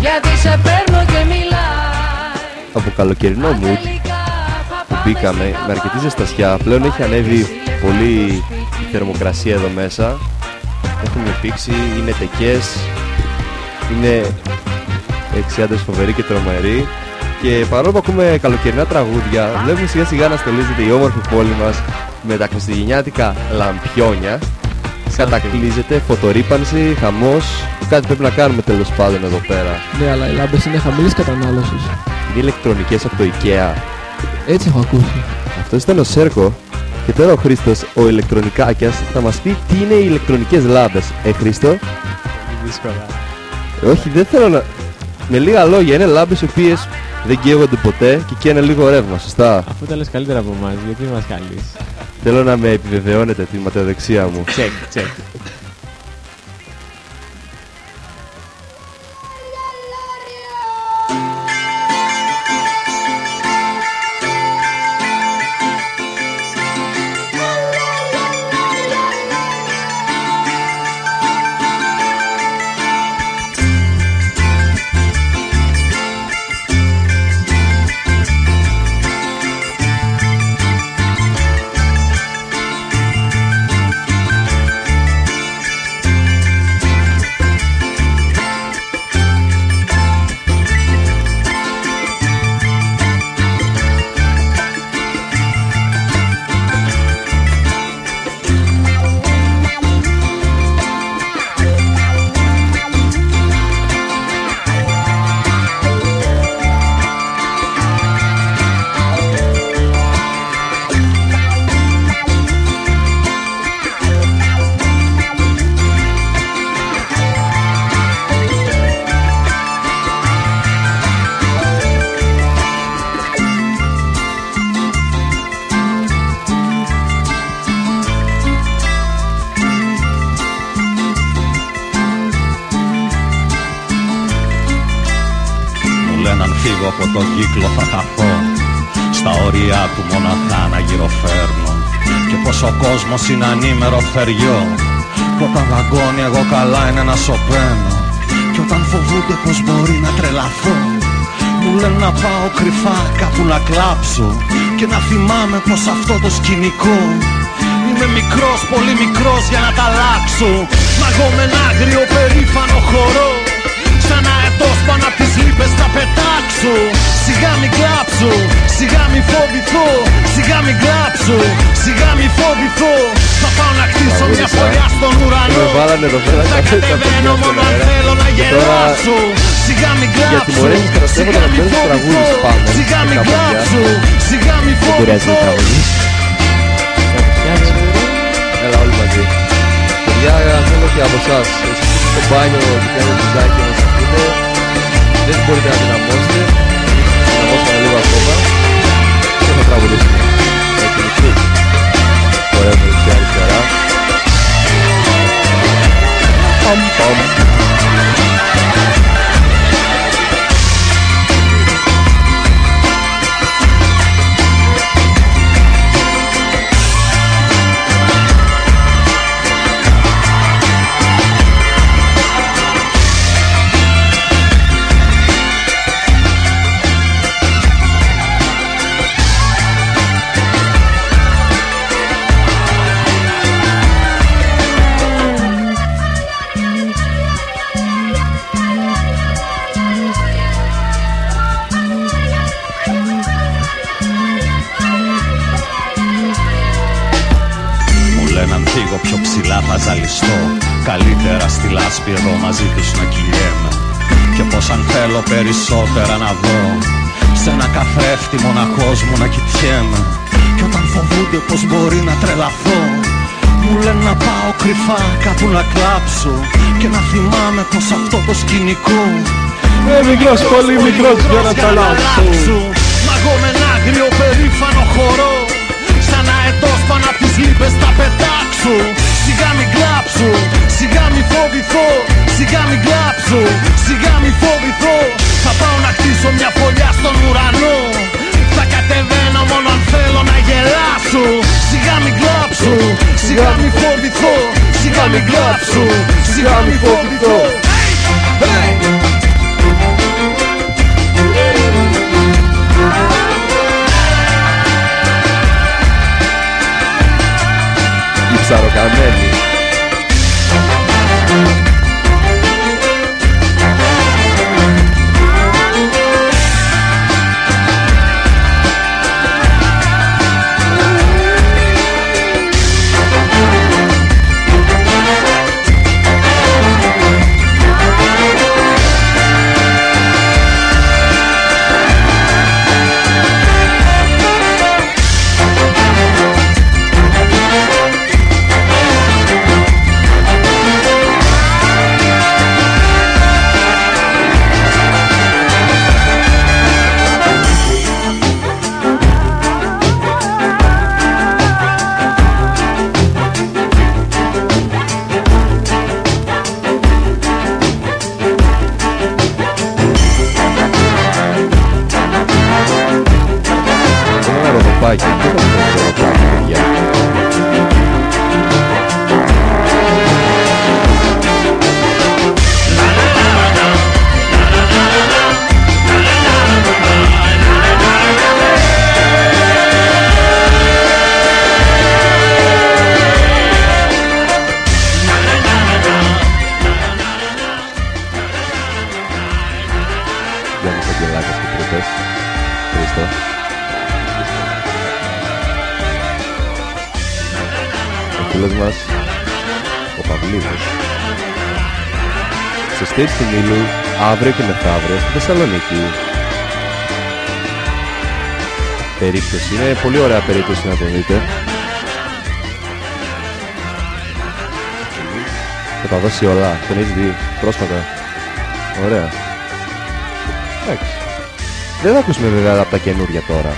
Γιατί σε παίρνω και μιλάει. Από καλοκαιρινό mood που μπήκαμε με αρκετή ζεστασιά. Πλέον έχει ανέβει πολύ η θερμοκρασία εδώ μέσα. Έχουμε πήξει, είναι τεκές, είναι εξιάντες φοβεροί και τρομεροί. Και παρόλο που ακούμε καλοκαιρινά τραγούδια, βλέπουμε σιγά σιγά να στολίζεται η όμορφη πόλη μας με τα χριστουγεννιάτικα λαμπιόνια. Κατακλείζεται, φωτορύπανση, χαμός. Κάτι πρέπει να κάνουμε τέλος πάντων εδώ πέρα. Ναι, αλλά οι λάμπες είναι χαμηλής κατανάλωσης. Είναι ηλεκτρονικές από το IKEA. Έτσι έχω ακούσει. Αυτό ήταν ο Σέρκο. Και τώρα ο Χρήστος, ο ηλεκτρονικάκιας, θα μας πει τι είναι οι ηλεκτρονικές λάμπες. Ε, Χρήστο; Δύσκολα. Όχι, δεν θέλω να... Με λίγα λόγια, είναι λάμπες οι οποίες δεν καίγονται ποτέ και καίνε λίγο ρεύμα, σωστά; Αφού τα λες καλύτερα από εμάς, γιατί μας καλείς; Θέλω να με επιβεβαιώνετε τη ματαιοδεξία μου. Τσεκ, τσεκ. Κόσμος είναι ανήμερο θεριό. Που όταν δαγκώνει εγώ καλά είναι να σωπαίνω. Και όταν φοβούνται πως μπορεί να τρελαθώ Μου λένε να πάω κρυφά κάπου να κλάψω Και να θυμάμαι πως αυτό το σκηνικό Είμαι μικρός, πολύ μικρός για να τα αλλάξω. Μα εγώ με ένα άγριο περήφανο χορό Σαν αετός πάνω απ' τις λύπες θα πετάξω. Σιγά μη κλάψω, σιγά μη φοβηθώ Σιγά μη κλάψω, σιγά μη φοβηθώ. Θα πάω να χτίσω μια φωλιά στον ουρανό. Με βάλανε εδώ πέρα Θα τα κατεβαίνω μόνο αν θέλω να Και τώρα, γελάσω. Σιγά μη γιατί κλάψω, μωρέ μου καταστρέφω σιγά να μη παίρνεις τραγούδι φοβηθώ. πάνω Σιγά μη στα παιδιά. κλάψω, σιγά μη Δεν πειράζει να φοβηθώ τραγουδείς. Έλα όλοι μαζί. Παιδιά, θέλω και από εσάς. Εσείς που είστε στο μπάνιο και κάνετε τζάκι να σας ακούτε, δεν μπορείτε να δυναμώσετε. Δυναμώσαμε λίγο ακόμα. Και θα τραγουδήσουμε. Εδώ μαζί τους να κυλιέμαι. Και πως αν θέλω περισσότερα να δω Σ' ένα καθρέφτη μοναχός μου να κοιτιέμαι. Κι όταν φοβούνται πως μπορεί να τρελαθώ Μου λένε να πάω κρυφά κάπου να κλάψω Και να θυμάμαι πως αυτό το σκηνικό Ε, μικρός, πολύ μικρός για να τα αλλάξω. Μα εγώ με ένα άγριο περήφανο χορό Σαν αετός πάνω απ' τις λύπες θα πετάξω. Σιγά μην κλάψω, σιγά μην φοβηθώ Σιγά μην κλάψω, σιγά μην φοβηθώ Θα πάω να χτίσω μια φωλιά στον ουρανό Θα κατεβαίνω μόνο αν θέλω να γελάσω Σιγά μην κλάψω, σιγά μην φοβηθώ Σιγά μην κλάψω, σιγά μην φοβηθώ Hey! Η ψαροκαμένη. Στο stage του Μήλου, αύριο και μεθαύριο, στη Θεσσαλονίκη. Περίπτωση, είναι πολύ ωραία περίπτωση να τον δείτε. Θα τα δώσει όλα, τον έχεις δει πρόσφατα. Ωραία. Εντάξει. Δεν θα ακούσουμε βέβαια από τα καινούργια τώρα.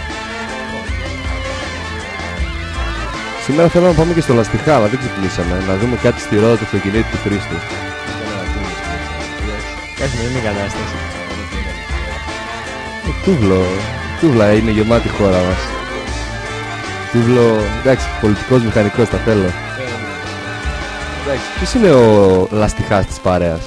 Σήμερα θέλω να πάμε και στο λαστιχά, αλλά δεν ξυπνήσαμε. Να δούμε κάτι στη ρόδα του αυτοκινήτου του Χρήστου. Έχουμε είναι κατάσταση. Ε, Τούβλο. Τούβλα είναι γεμάτη η χώρα μας. Τούβλο, εντάξει, πολιτικός μηχανικός τα θέλω. Εντάξει, ποιος είναι ο λαστιχάς της παρέας;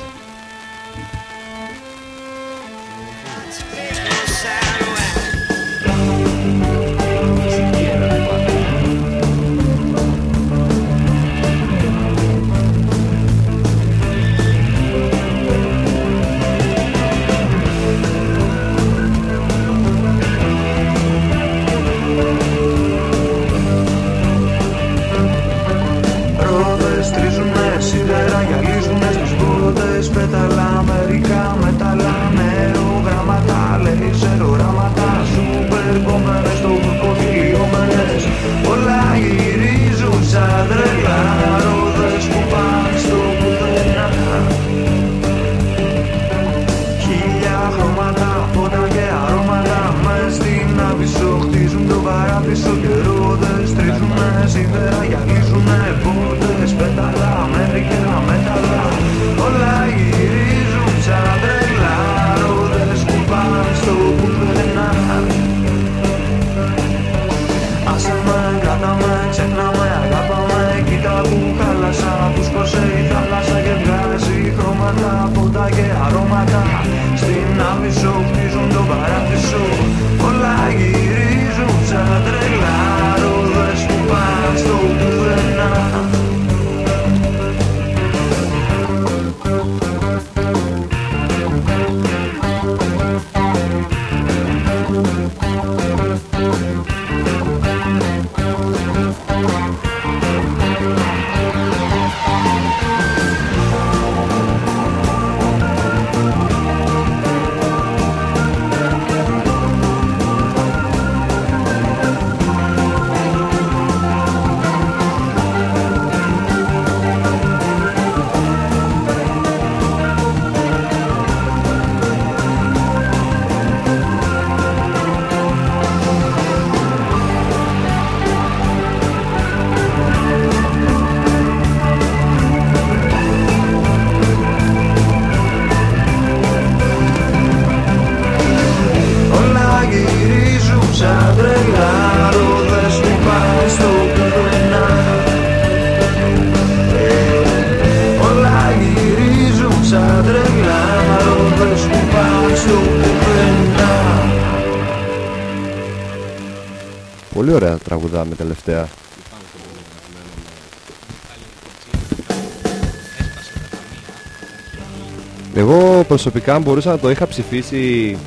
Προσωπικά αν μπορούσα να το είχα ψηφίσει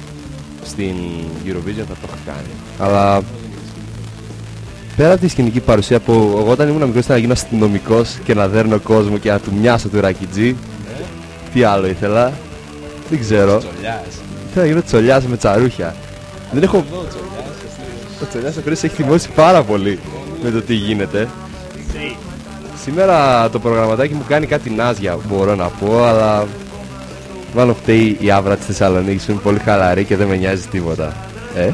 στην Eurovision θα το είχα κάνει. Αλλά πέρα από τη σκηνική παρουσία που εγώ όταν ήμουν μικρός ήθελα να γίνω αστυνομικός και να δέρνω κόσμο και να του μοιάσω του Ρακιτζή. Τι άλλο ήθελα. Δεν ξέρω. Τσολιάς. Ήθελα να γίνω τσολιάς με τσαρούχια. Δεν έχω... Ο Τσολιάς ο Χρήστος έχει θυμώσει πάρα πολύ με το τι γίνεται. Σήμερα το προγραμματάκι μου κάνει κάτι νάζια μπορώ να πω, αλλά μάλλον φταίει η άβρα της Θεσσαλονίκης που είναι πολύ χαλαρή και δεν με νοιάζει τίποτα. Ε,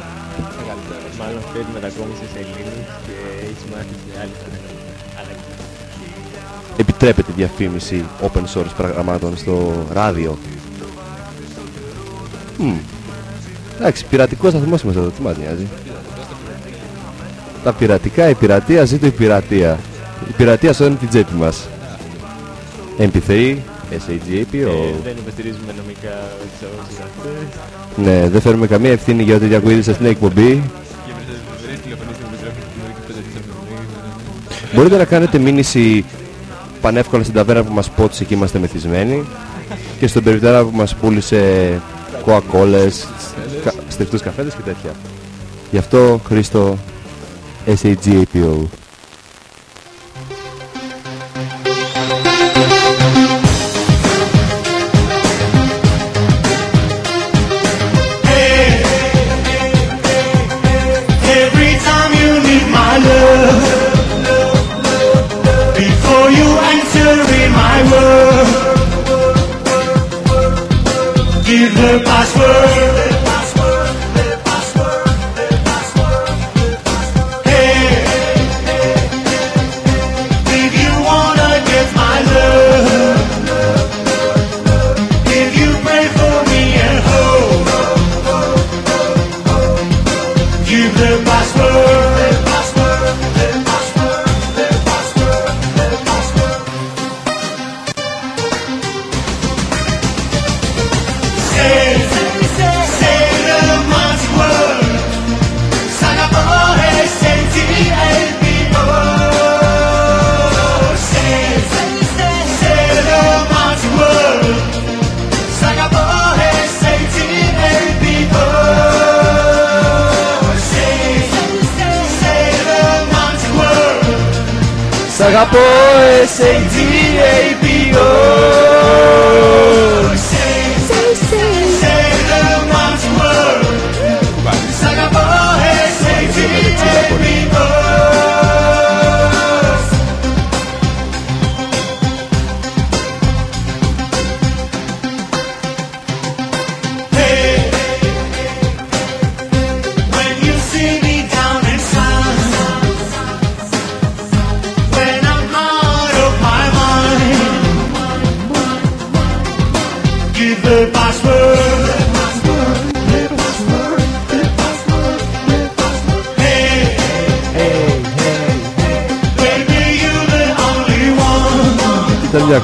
Μάλλον φέρει μετακόμιση σε Ελλήνους και έχει μάθει σε άλλη Αλλά επιτρέπεται διαφήμιση open source πραγμάτων στο ράδιο. Μμ. Εντάξει, πειρατικό σταθμό είμαστε εδώ, τι μας νοιάζει. Τα πειρατικά, η πειρατεία, ζήτω η πειρατεία. Η πειρατεία σώνει την τσέπη μας. MP3, SAGAP, Ε, ο... δεν υποστηρίζουμε νομικά τους συγγραφείς. Ναι, δεν φέρουμε καμία ευθύνη για ό,τι διακουίδησε στην εκπομπή. Και βρείτε τηλεφωνήστε με Μητρόπουλο στην ώρα και πέντε της Μπορείτε να κάνετε μήνυση πανεύκολα στην ταβέρνα που μας πότισε και είμαστε μεθυσμένοι και στον περιπτέρα που μας πούλησε κοακόλες, κα, στεφτούς καφέδες και τέτοια. Γι' αυτό Χρήστο SAGAPO.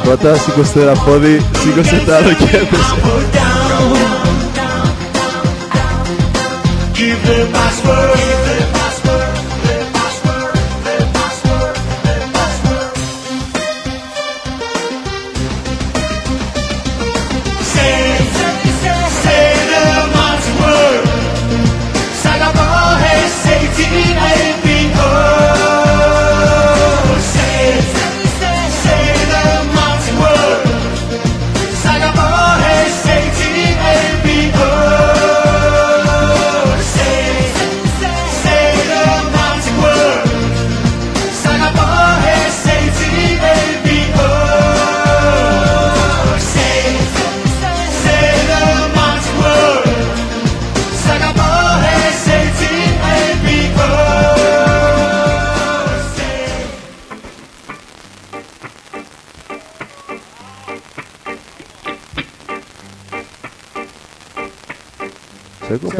Κότα, σήκωσε ένα πόδι, σήκωσε το άλλο και έπεσε. Put down Give the password The password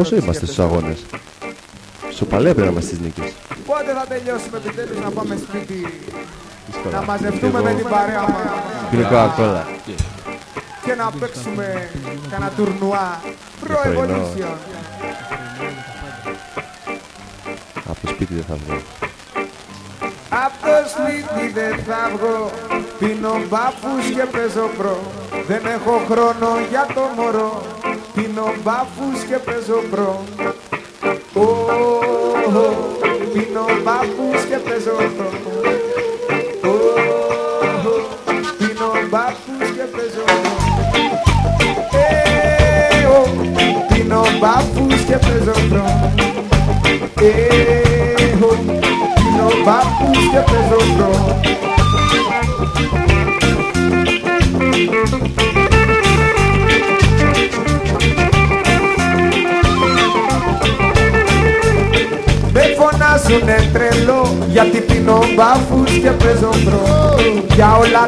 πόσο είμαστε στους αγώνες; Σοπαλέ να είμαστε στις νίκες. Πότε θα τελειώσουμε επιτέλους να πάμε σπίτι; Δύσκολα. να μαζευτούμε με την παρέα μας. Πίνε κοκακόλα. και να παίξουμε κανένα τουρνουά. Pro πρωινό. Evolution. Από το σπίτι δεν θα βγω. Απ' το σπίτι δεν θα βγω Πίνω μπάφους και παίζω Pro Δεν έχω χρόνο για το μωρό Πίνω μπάφους και παίζω Pro Ω,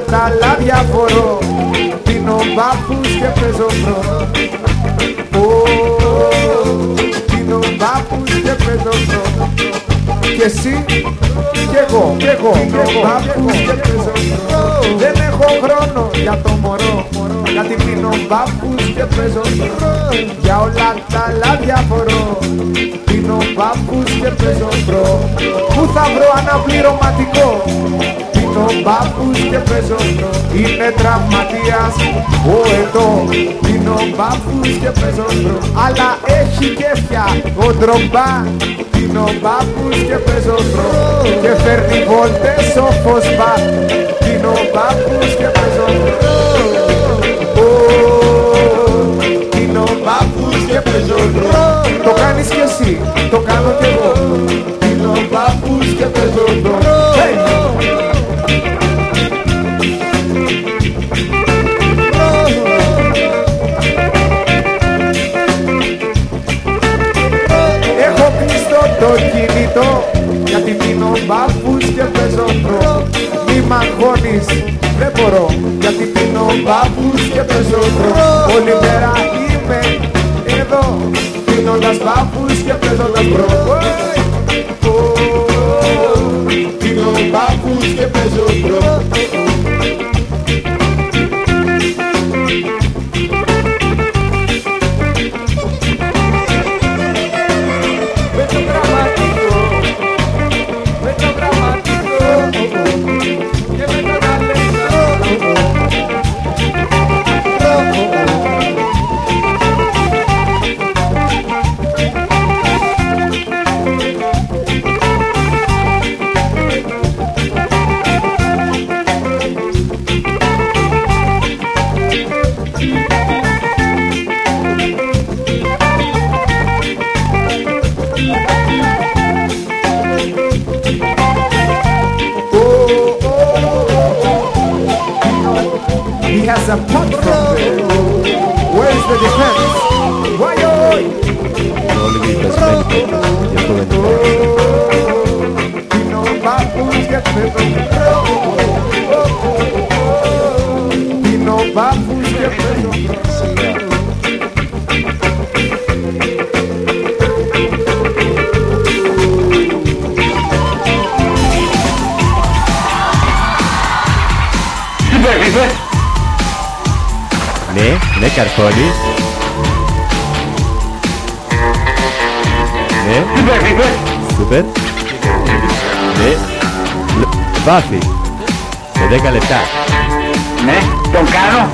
Για όλα τα άλλα αδιαφορώ Πίνω μπάφους και παίζω pro. Ω, Πίνω μπάφους και παίζω pro. Και εσύ κι εγώ, κι εγώ, πίνω μπάφους και παίζω pro. Δεν έχω χρόνο για το μωρό. Γιατί πίνω μπάφους και παίζω pro. Για όλα τα άλλα αδιαφορώ Πίνω μπάφους και παίζω pro. Πού θα βρω αναπληρωματικό; Πίνω μπάφους και παίζω pro Είναι τραυματίας. Ο Ετό Πίνω μπάφους και παίζω pro Αλλά έχει κέφια. Ο Ντρογκμπά Πίνω μπάφους και παίζω pro Και φέρνει βόλτες ο φωσπά. Πίνω μπάφους και παίζω pro Πίνω μπάφους και παίζω pro Το κάνεις κι εσύ, το κάνω κι εγώ. Πίνω μπάφους και παίζω pro Hey! Κινητό γιατί πίνω μπάφους και παίζω pro Μη μ' αγχώνεις, δεν μπορώ γιατί πίνω μπάφους και παίζω pro Όλη μέρα είμαι εδώ πίνοντας μπάφους και παίζοντας pro Ω, Πίνω μπάφους και παίζω pro Ναι, ναι, καρφώνει. Ναι. Σούπερ. Ναι. Λ- Βάφη. Σε 10 λεπτά. Ναι, τον κάνω.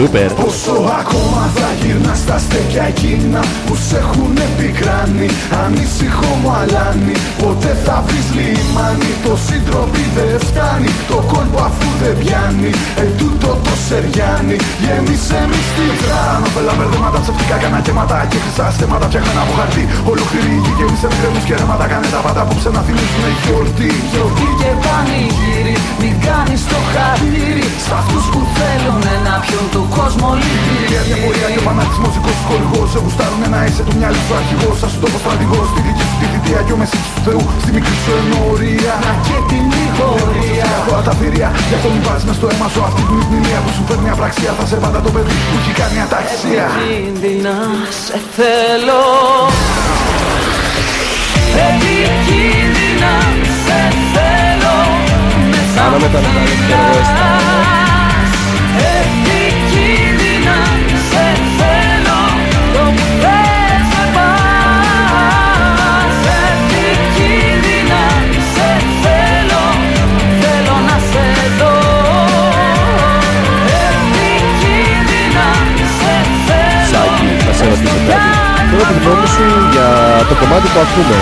Σούπερ. Πόσο ακόμα θα γυρνά στα στέκια εκείνα που σε έχουν πικράνει Ανήσυχο μου αλάνι, ποτέ θα βρεις λιμάνι Το σύντροπι δεν φτάνει, το κόλπο αφού δεν πιάνει Ε τούτο το σεριάνι, γέμισε μη στη βράνο Πέλα μπερδέματα, ψευτικά κανακέματα και χρυσά στέματα Φτιάχνα από χαρτί, ολόκληρη η γη γέμισε με γκρέμους και ρέματα Κάνε τα πάντα απόψε να θυμίζουν γιορτή Γιορτή και πανηγύρι, μην κάνεις το χατήρι Σ' αυτούς που θέλουν να πιούν του κόσμου λυτήρι Η αδιαπορία και ο φανατισμός δικός σου χορηγός Σε γουστάρουν να είσαι του μυαλού σου αρχηγός. Σαν σου τόπο στρατηγός Στη δική σου τη θητεία και ο μεσής του Θεού Στη μικρή σου ενορία. Να και την λιγορία Έχω τα θηρία Γι' αυτό μην βάζεις μες στο αίμα σου. Αυτή την υπνηλία που σου φέρνει απραξία Θα σε πάντα το παιδί που έχει κάνει αταξία. Κίνδυνα σε θέλω. Επικίνδυνα σε θέλω. Κάναμε τον Αναλυτικό Επικίνδυνα και ρωτήσω κάτι. Θέλω τη γνώμη σου για το κομμάτι που ακούμε.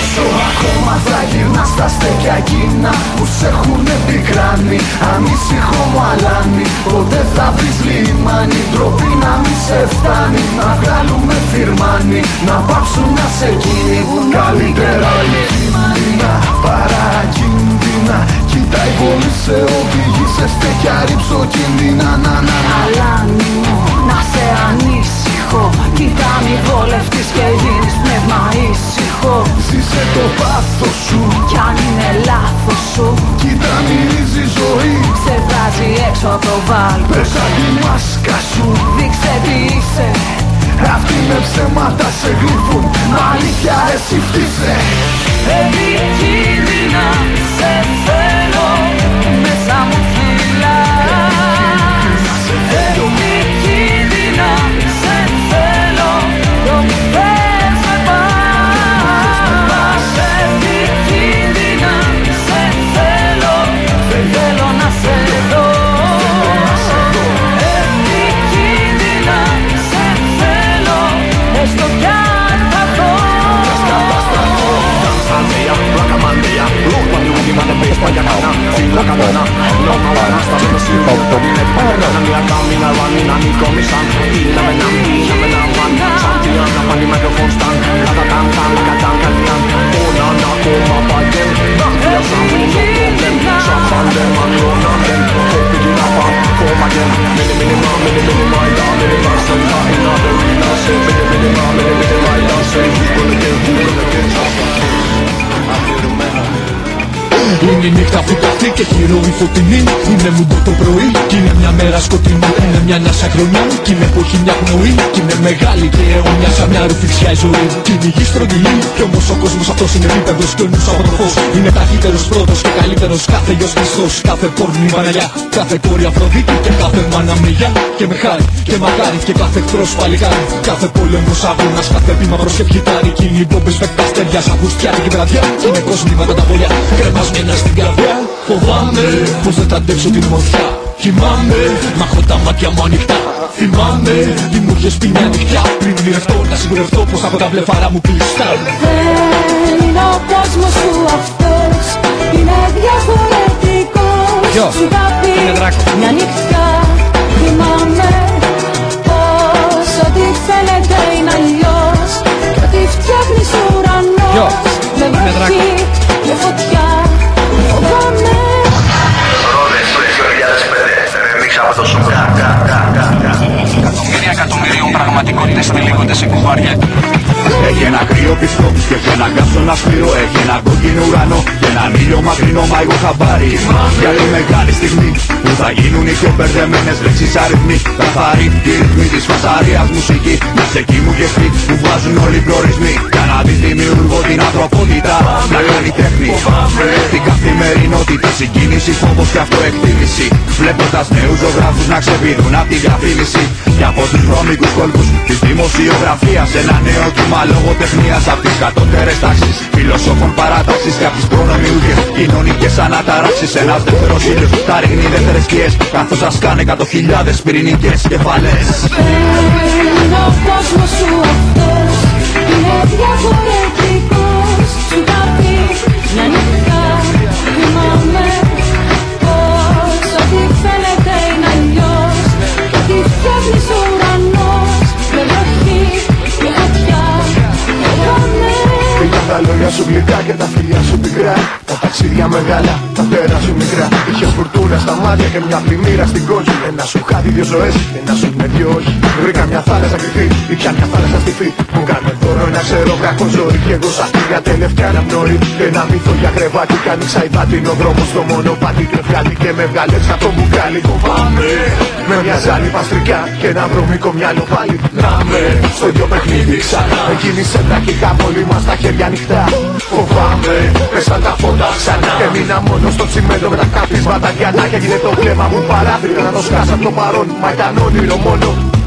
Όσο ακόμα θα γυρνά στα στέκια εκείνα που σε έχουν πικράνει Ανήσυχο μου αλάνι, ποτέ θα βρεις λιμάνι. Τροπή να μη σε φτάνει, να βγάλουμε φυρμάνι Να πάψουν να σε κυνηγούν καλύτερα η κίνδυνα Παρά κίνδυνα, κοίτα η πόλη σε οδηγεί σε στέκια ρίψω κίνδυνα. Να να να. Αλάνι μου, να σε ανήσυχο. Κοίτα μη βολευτείς και γίνεις πνεύμα ήσυχο Ζήσε το πάθος σου. Κι αν είναι λάθος σου. Κοίτα μυρίζει ζωή. Σε βγάζει έξω από το βάλκο Πέσα τη μάσκα σου. Δείξε τι είσαι. Αυτοί με ψέματα σε γλύφουν. Μα αλήθεια εσύ φτύσε. Επικίνδυνα σε θέλω. Μέσα μου φυλάς ma ne pesca ja kana Sillä katana, no varasta minä syyttöminen Rannan ja kammina vannina nikomisanIllä me nammiin, me namman Santia napani mä konstan Katataan tankataan kallian Unana kuuma paiken Tahtia saamin soppuuden Saapanden, man luonaanden Koppikin apaan, koomaken Mini mini maa, mini mini maitaa, mini maa Είναι η νύχτα που καυτή και έχει ροή φωτεινή Είναι μουντό το πρωί κι είναι μια μέρα σκοτεινή. Είναι μια νιάσα χρονιά κι είναι εποχή μια πνοή. Κι είναι μεγάλη και αιώνια σαν μια ρουφιξιά η ζωή. Κι είναι η γη στρογγυλή κι όμως ο κόσμος αυτός είναι επίπεδος κι ο νους από το φως Είναι ταχύτερος πρώτος και καλύτερος κάθε γιος Χριστός. Κάθε πόρνη Παναγιά, κάθε κόρη Αφροδίτη και κάθε μάνα μυγιά Και με χάρη και μακάρι και κάθε εχθρός παλιγάρι Κάθε πόλεμος αγώνας, κάθε βήμα προς και χιτάρι Κι είναι οι μπόμπες με τα αστέρια σαν χουστιάτικη βραδιά. Είναι κόσμοι με τα βολιά, κρεμασμένα στην καρδιά Φοβάμαι πως δεν θα αντέξω την ομορφιά Κοιμάμαι, μα έχω τα μάτια μου ανοιχτά. Θυμάμαι, τι μου είχες πει μια νυχτιά Πριν ονειρευτώ, να σιγουρευτώ πως από τα βλεφάρα μου κλειστά. Δεν είναι ο κόσμος σου αυτός Είναι διαφορετικός. Ποιο; Σου είχα πει Είναι δράκο. μια νυχτιά Θυμάμαι πως ό,τι φαίνεται είναι αλλιώς. Και ότι φτιάχνεις ουρανός. Ποιο; Με Είναι δράκο. βροχή και φωτιά Φοβάμαι Ρόδες, 2005, remix από το Σουγκά. Εκατομμύρια εκατομμυρίων πραγματικότητες τυλίγονται σε κουβάρια. Έχει ένα κρύο πιστό και έχει ένα καύσωνα σκληρό Έχει ένα κόκκινο ουρανό και έναν ήλιο μακρινό Μα εγώ θα πάρει για τη μεγάλη στιγμή Που θα γίνουν οι πιο μπερδεμένες λέξεις αριθμοί. Θα πάρει οι ρυθμοί της φασαρίας μουσική. Να σε εκεί μου γευτεί που βάζουν όλοι οι προορισμοί. Για να δεις δημιουργώ την ανθρωπότητα. Να κάνει τέχνη. Την καθημερινότητα. Συγκίνηση φόβος και αυτοεκτίμηση. Βλέποντας νέους ζωγράφους να ξεπηδούν απ' τη διαφήμιση. Και από τους βρώμικους κόλπους της δημοσιογραφίας. Ένα νέο κύμα λογοτεχνίας απ' τις κατώτερες τάξεις. Φιλοσόφων παράταξης και απ' τις προνομιούχες Κοινωνικές αναταράξεις Ένας δεύτερος ήλιος θα ρίχνει δεύτερες σκιές. Καθώς σας κάνει εκατό χιλιάδες πυρηνικές κεφαλές. Είναι ο κόσμος σου αυτός. Είναι διαφορετικός τα λόγια σου γλυκά και τα φιλιά σου πικρά Τα ταξίδια μεγάλα, τα πέρα σου μικρά. Είχες φουρτούνα στα μάτια και μια πλημμύρα στην κόκκι Ένα σου χάδι δύο ζωές, ένα σου με δυο όχι. Βρήκα μια θάλασσα κρυφή, ήπια μια θάλασσα στιφή. Μου κάνε δώρο ένα ξέρω κακό ζωή Κι εγώ σαν μια τελευταία αναπνοή. Ένα μύθο για κρεβάτι κι άνοιξα υδάτινο δρόμο στο μονοπάτι. Και βγάλει και με βγάλες από το μπουκάλι Φοβάμαι με μια ζάλη παστρικιά και ένα βρωμικό μυαλό πάλι. Να με στο ίδιο παιχνίδι ξανά. Εκείνη σε τραγικά πολύ μας τα χέρια ανοιχτά Φοβάμαι πέσαν τα φώτα ξανά. Και μείνα μόνος στο τσιμέντο με τα κάπισματα διανά Και έγινε το βλέμμα μου παράθυρο να το σκάσω από το παρόν Μα ήταν όνειρο μόνο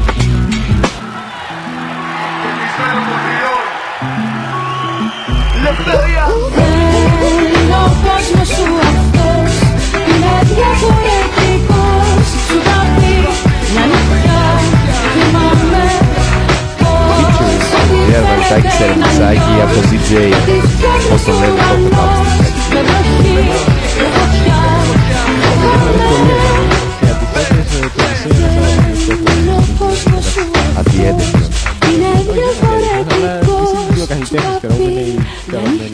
σε ρεμισάκι από τον DJ πώς το λένε το πετάω Αδιέντες Δύο καλλιτέχνες ξέρω εγώ, είναι οι αγαπημένοι.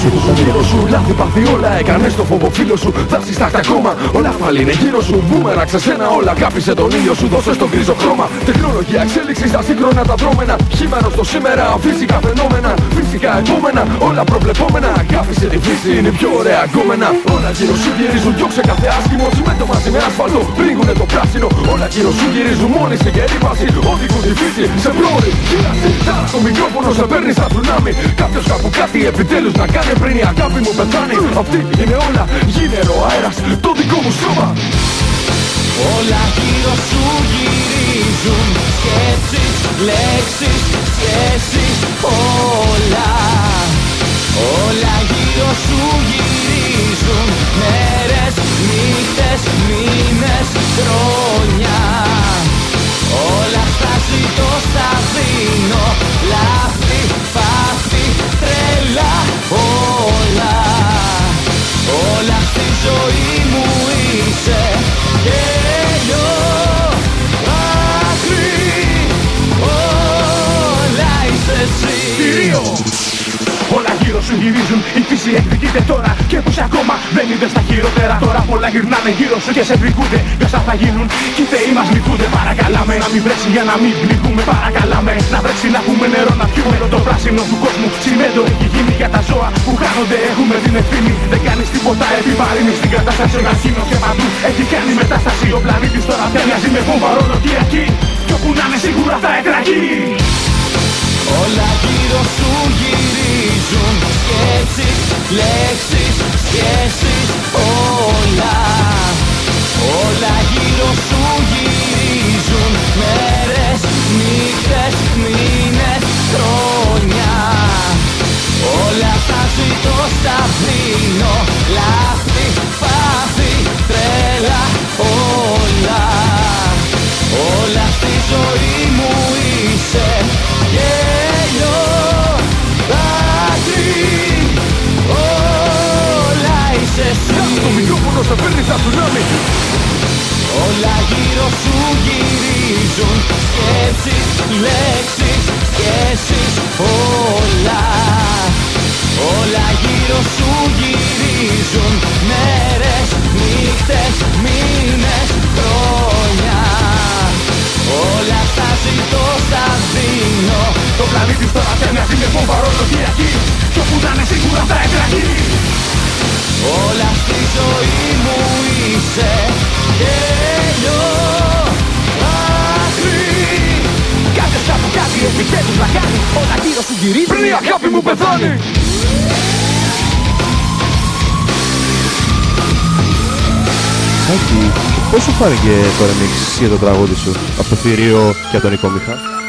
Θυμάμαι Φίλο σου, λάθη πάθη όλα έκανες. Το φόβο φίλο σου Φτάσεις στα ακόμα, όλα πάλι είναι γύρω σου. Μπούμερα ξεσένα όλα, κάπισε τον ήλιο σου Δώσε στο γκρίζο χρώμα. Τεχνολογία εξέλιξη στα σύγχρονα τα δρόμενα. Χείμενο στο σήμερα, φυσικά φαινόμενα. Φυσικά επόμενα, όλα προβλεπόμενα. Αγάπησε τη φύση, είναι η πιο ωραία γκόμενα Όλα γύρω σου γυρίζουν, διώξε κάθε άσχημο. Τσιμέντο μαζί με ασφαλτό, πρίγκουνε το πράσινο. Όλα γύρω σου γυρίζουν, μόλι σε γερή βάση. Οδηγούν τη φύση σε πρόορη γύραση Τώρα στο μικρόφωνο σε παίρνει στα τσουνάμι. Κάποιος κάπου κάτι επιτέλους να κάνει πριν η αγάπη μου πεθάνει Αυτή είναι όλα, γίνερο αέρας, το δικό μου σώμα. Όλα γύρω σου γυρίζουν. Σκέψεις, λέξεις, σχέσεις Όλα. Όλα γύρω σου γυρίζουν. Μέρες, νύχτες, μήνες, χρόνια. Όλα στα ζητώ, στα δίνω σου γυρίζουν, η φύση εκδικείται τώρα Και πως ακόμα δεν είδες τα χειρότερα. Τώρα πολλά γυρνάνε γύρω σου και σε βρικούνται. Μέσα θα γίνουν και οι θεοί μας λυπούνται. Παρακαλάμε να μην βρέξει για να μην πνιγούμε. Παρακαλάμε να βρέξει να έχουμε νερό να πιούμε Το πράσινο του κόσμου. Τσιμέντο έχει γίνει για τα ζώα που χάνονται. Έχουμε την ευθύνη, δεν κάνεις τίποτα επιβαρύνει Στην κατάσταση. Ο καρκίνος και παντού έχει κάνει μετάσταση. Ο πλανήτης τώρα πια μοιάζει με βόμβα ρολογιακή Κι όπου να είναι σίγουρα θα εκραγεί Όλα γύρω σου γυρίζουν Σκέψεις, λέξεις, σχέσεις Όλα. Όλα γύρω σου γυρίζουν Μέρες, νύχτες, μήνες, χρόνια. Όλα τα ζητώ στα δίνω Λάθη, Το μικρόφωνο σε παίρνει σαν τσουνάμι. Όλα γύρω σου γυρίζουν. Σκέψεις, λέξεις, σχέσεις Όλα. Όλα γύρω σου γυρίζουν. Μέρες, νύχτες, μήνες, χρόνια. Όλα στα ζητώ, στα δίνω. Το πλανήτη τώρα πια μοιάζει με βόμβα ρολογιακή Κι όπου να είναι σίγουρα θα εκραγεί Όλα στη ζωή μου είσαι γέλιο άκρη Κάποιος κάπου κάτι επιτέλους να κάνεις Όλα γύρω σου γυρίζει Πριν η αγάπη μου πεθάνει Σάκη, πώς σου φάνηκε το remix για το τραγούδι σου από το θηρίο και από τον Νικό Μιχά.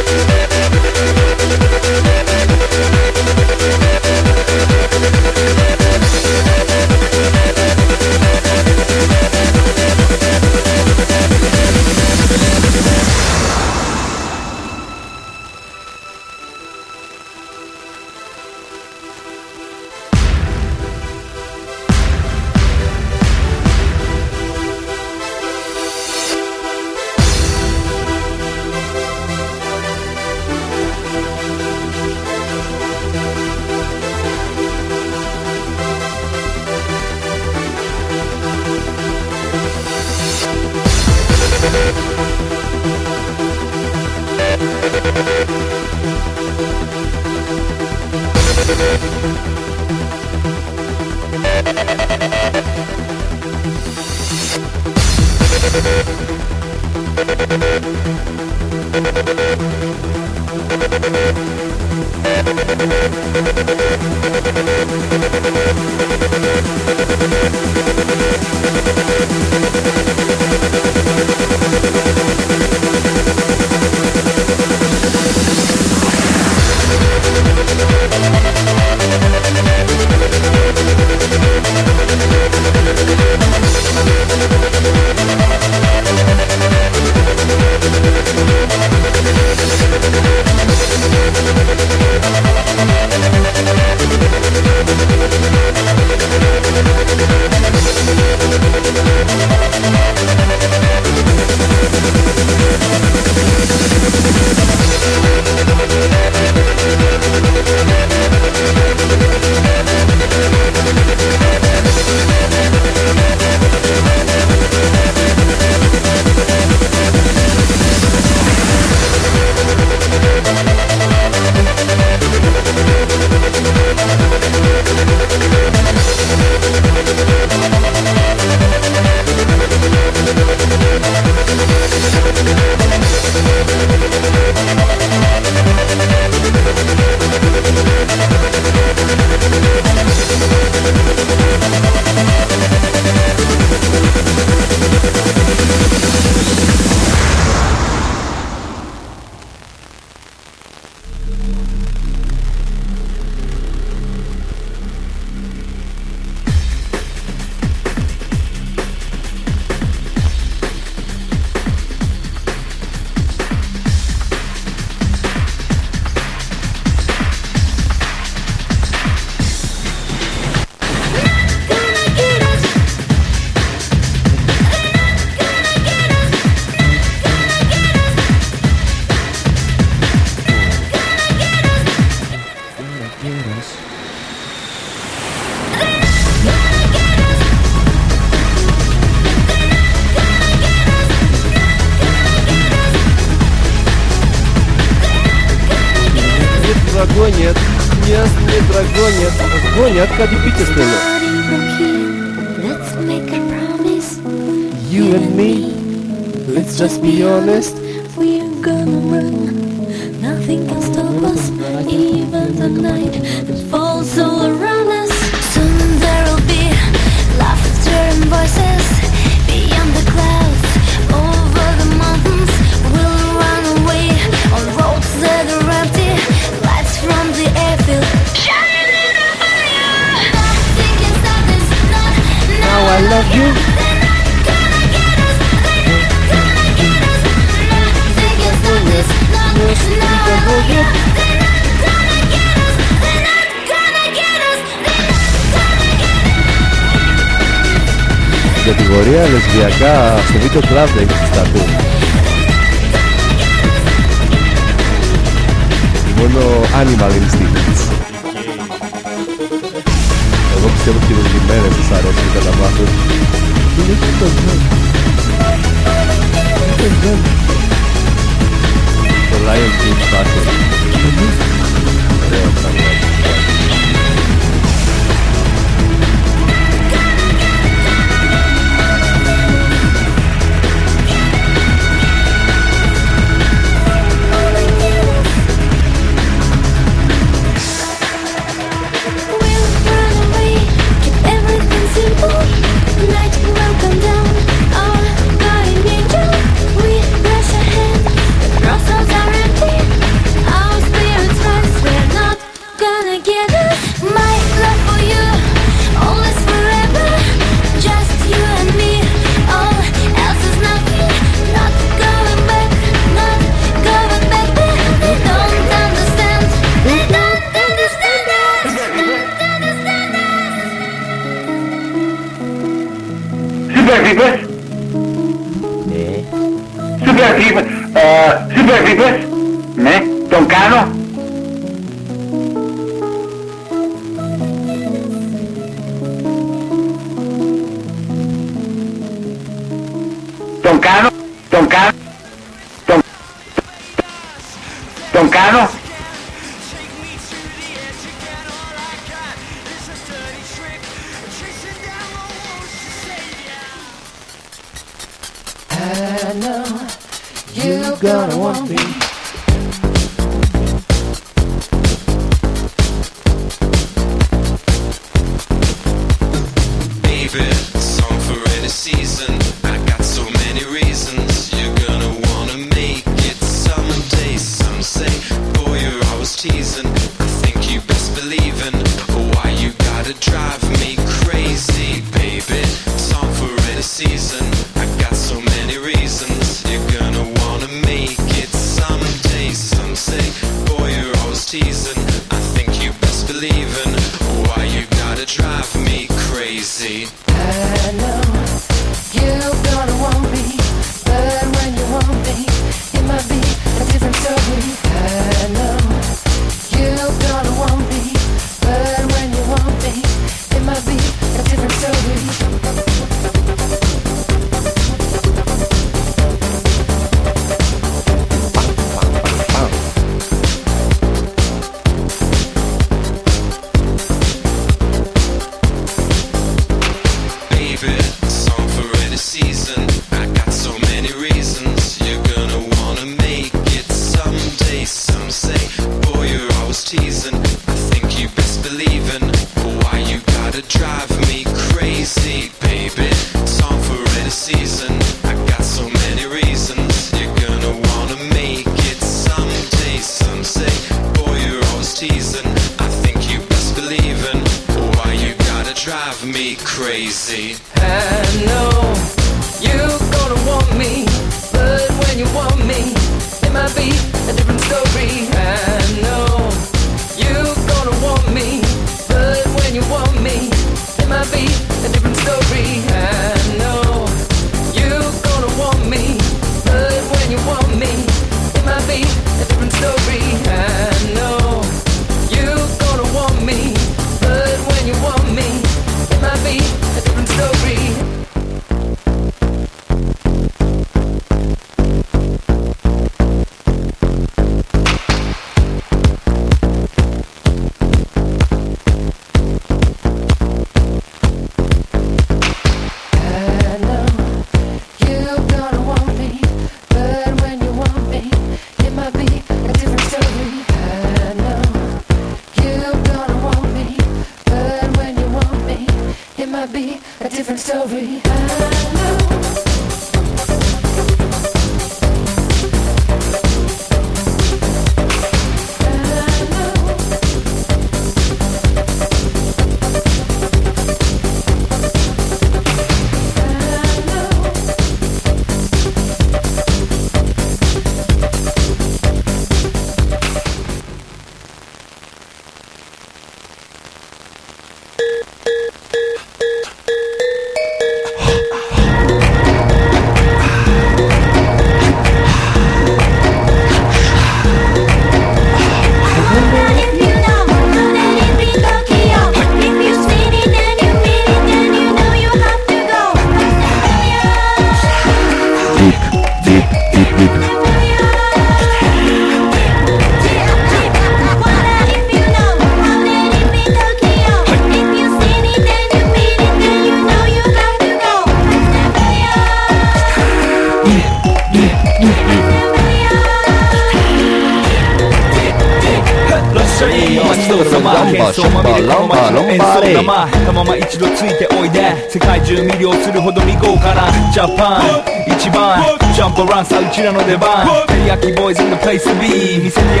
ついておいで世界中魅了するほど未豪華なジャパン一番ジャンプランサーうちらの出番照り焼きボーイズのプレイス B VIP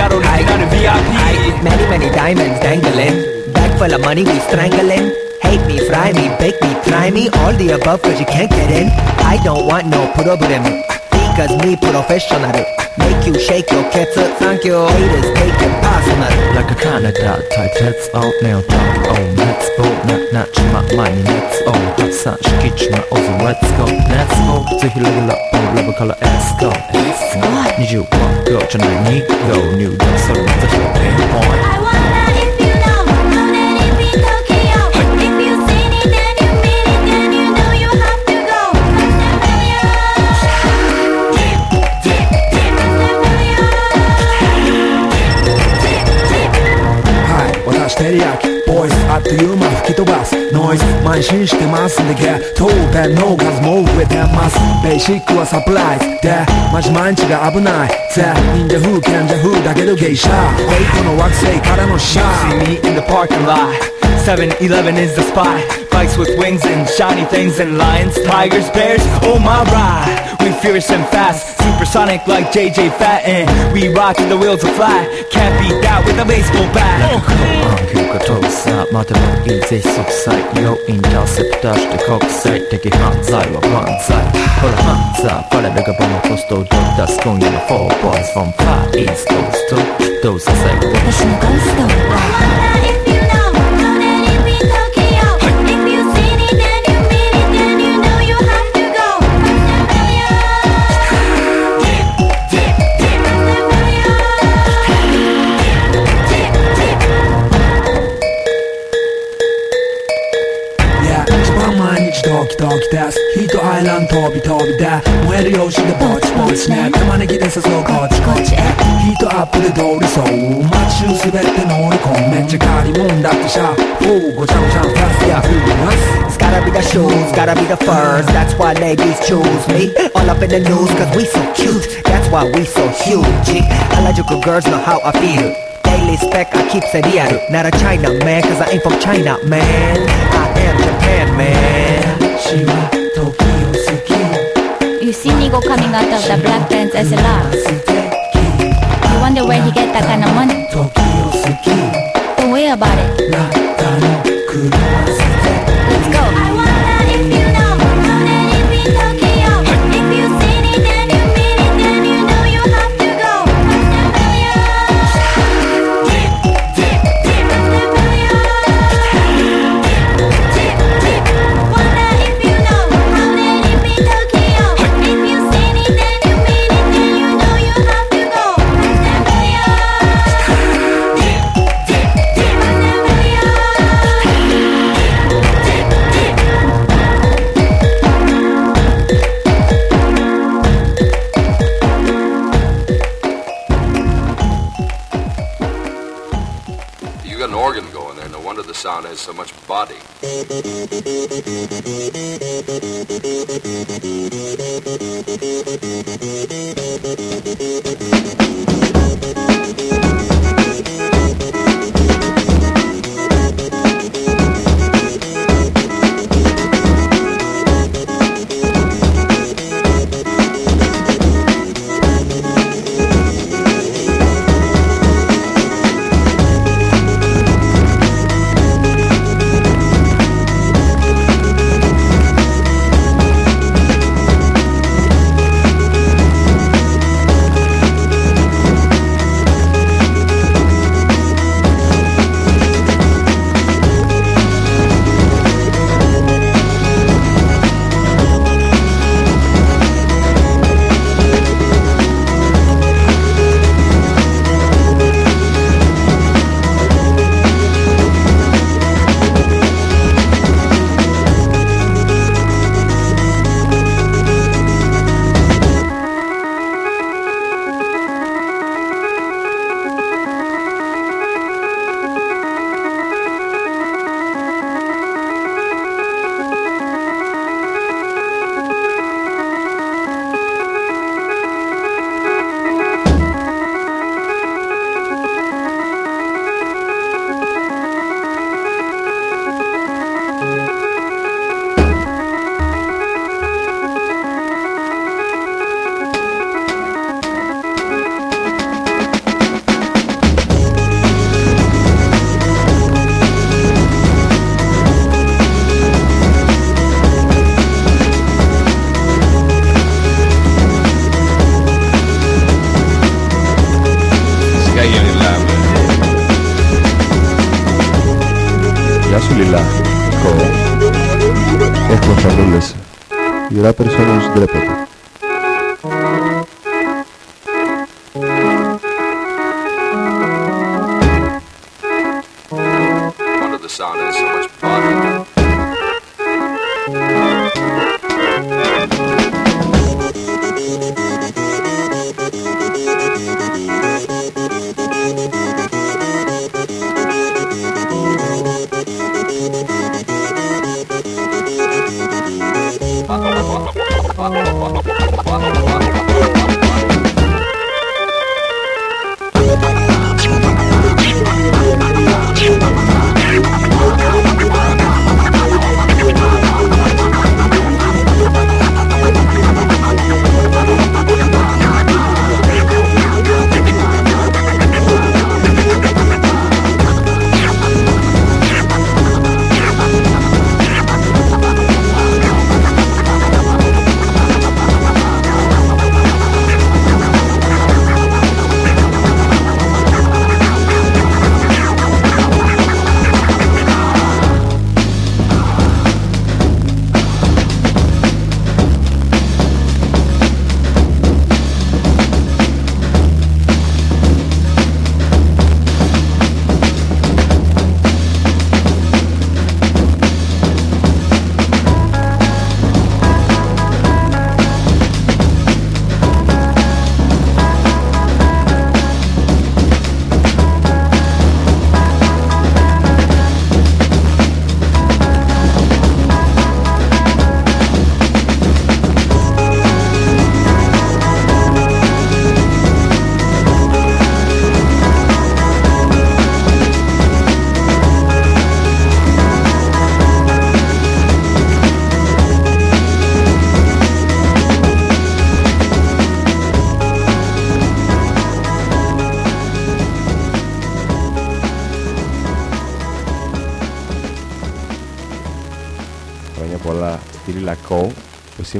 Many many diamonds dangling. Bag full of money we strangling. Hate me, fry me, bake me, try me. All the above cause you can't get in. I don't want no problem. Cause me professional Make you shake your kettle Thank you haters take it personal. Like a Canada type heads out now Talk on let's go Not not my mind let's go Hot such kitchen also let's go Let's go To heal level up oh, on level color let's go. Let's go 21 girl tonight need go New dance so let's hit I wanna Teriyaki boys At the you mouth, kito bas Noise, man shishite masu They told that no guys move with them mass. Basic wa supplies There, much man chiga abunai There, ninja who, canja who, da gedo geisha Wait, kono wakusei kara no sha. See me in the parking lot. 7-Eleven is the spot. Bikes with wings and shiny things And lions, tigers, bears, oh my ride. We fierce and fast. Supersonic like JJ Fatten. We rock the wheels of fly. Can't beat that with a baseball bat. 暗球が遠さまたもいいぜ即歳よインターセプターして国際的犯罪は万歳ほらハンザー我らがボムポストを出す今夜の4 boys from far east coast どうさせ私のゴースト ゃ借りもんだってさおうごちゃごちゃファストやフーナス It's gotta be the shoes, gotta be the furs. That's why ladies choose me. All up in the news, cause we so cute. That's why we so huge. Harajuku girls know how I feel. Daily spec, I keep it real. Not a China man, cause I ain't from China, man. I am Japan, man. you see Nigo coming out of the black pants as a SLR. You wonder where he get that kind of money. Don't worry about it. it.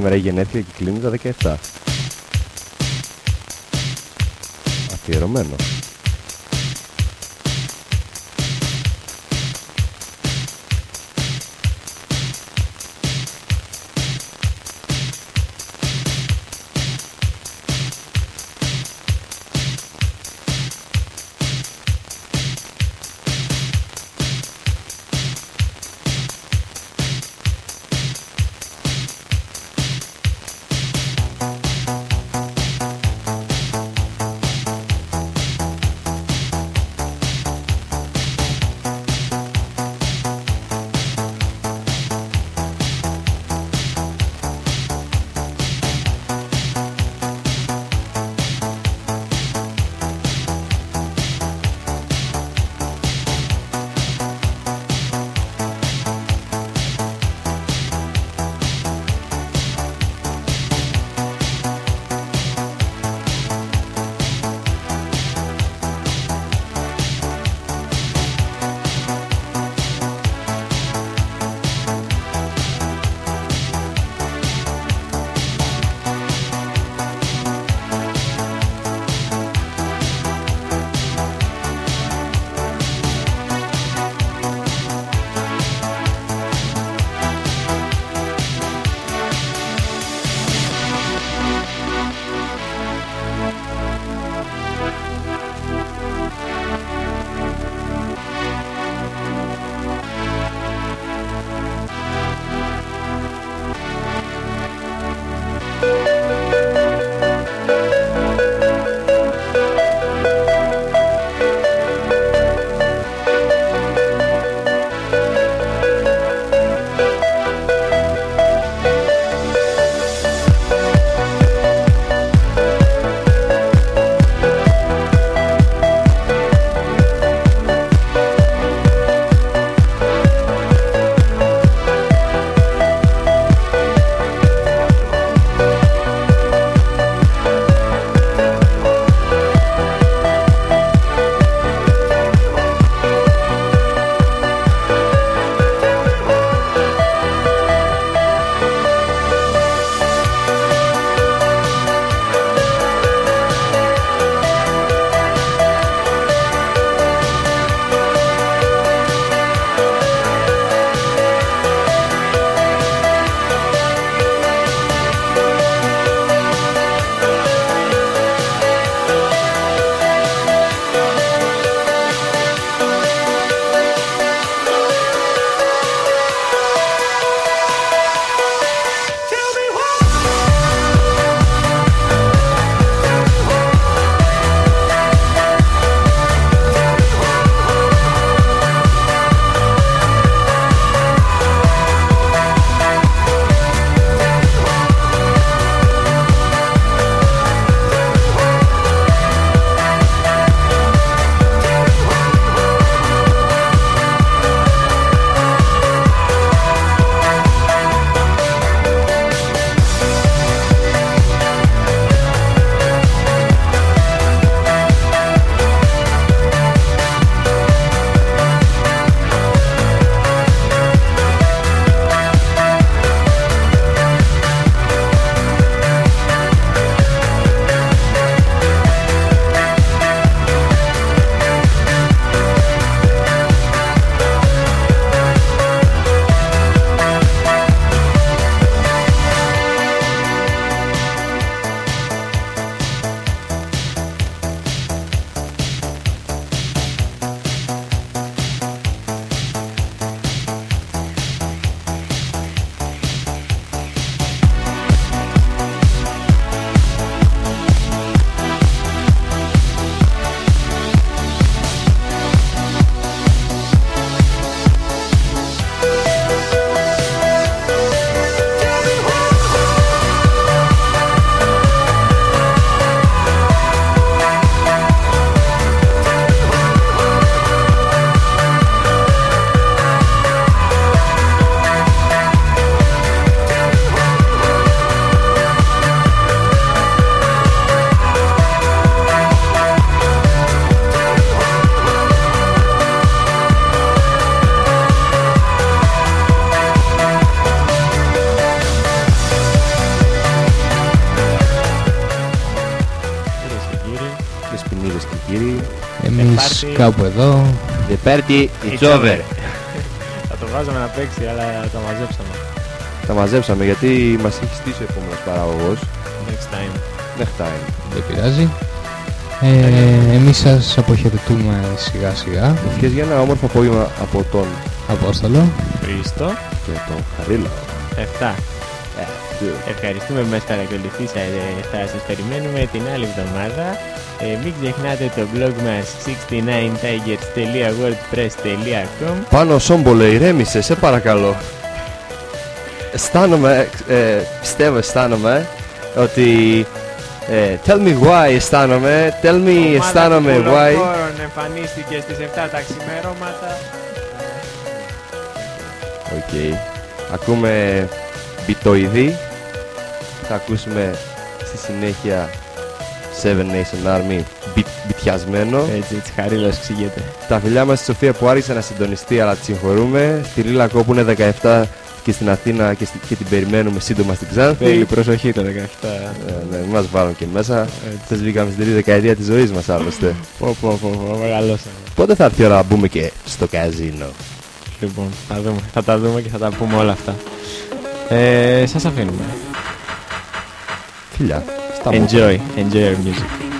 Σήμερα έχει γενέθλια και κλείνει τα 17. Αφιερωμένο. Κάπου εδώ. The party It's over. Θα το βάζαμε να παίξει, αλλά τα μαζέψαμε. Τα μαζέψαμε γιατί μας έχει στήσει ο επόμενος παραγωγός. Next time. Next time. Δεν πειράζει. Ε, εμείς σας αποχαιρετούμε σιγά σιγά. Ευχές για ένα όμορφο απόγευμα από τον Απόστολο. Χρήστο. και τον Χαρίλα. 7. Ευχαριστούμε που μας παρακολουθήσατε. Θα σας περιμένουμε την άλλη εβδομάδα. Ε, μην ξεχνάτε το blog μας 69tigers.wordpress.com Πάνω Σόμπολε, ηρέμησε, σε παρακαλώ. Αισθάνομαι, ε, πιστεύω αισθάνομαι ότι ε, tell me why αισθάνομαι, tell me αισθάνομαι why. Κολοκόρων εμφανίστηκε στις 7 τα ξημερώματα. Οκ. Ακούμε μπιτοειδή. Θα ακούσουμε στη συνέχεια Seven Nation Army μπι, μπιτιασμένο. Έτσι, έτσι, χαρίλος ξηγείται. Τα φιλιά μας στη Σοφία που άρχισε να συντονιστεί αλλά τη συγχωρούμε. Στη Ρίλακο που είναι 17 και στην Αθήνα και, στη- και την περιμένουμε σύντομα στην Ξάνθη. Θέλει προσοχή το 17. Ε, ναι, μην μας βάλουν και μέσα. Θες βγήκαμε στην τρίτη δεκαετία της ζωής μας άλλωστε. Πω πω πω, πω μεγαλώσαμε. Πότε θα έρθει η ώρα να μπούμε και στο καζίνο; Λοιπόν, θα, δούμε. θα τα δούμε και θα τα πούμε όλα αυτά. Ε, σας αφήνουμε. Φιλιά. Στα μούτρα. Enjoy, enjoy your music.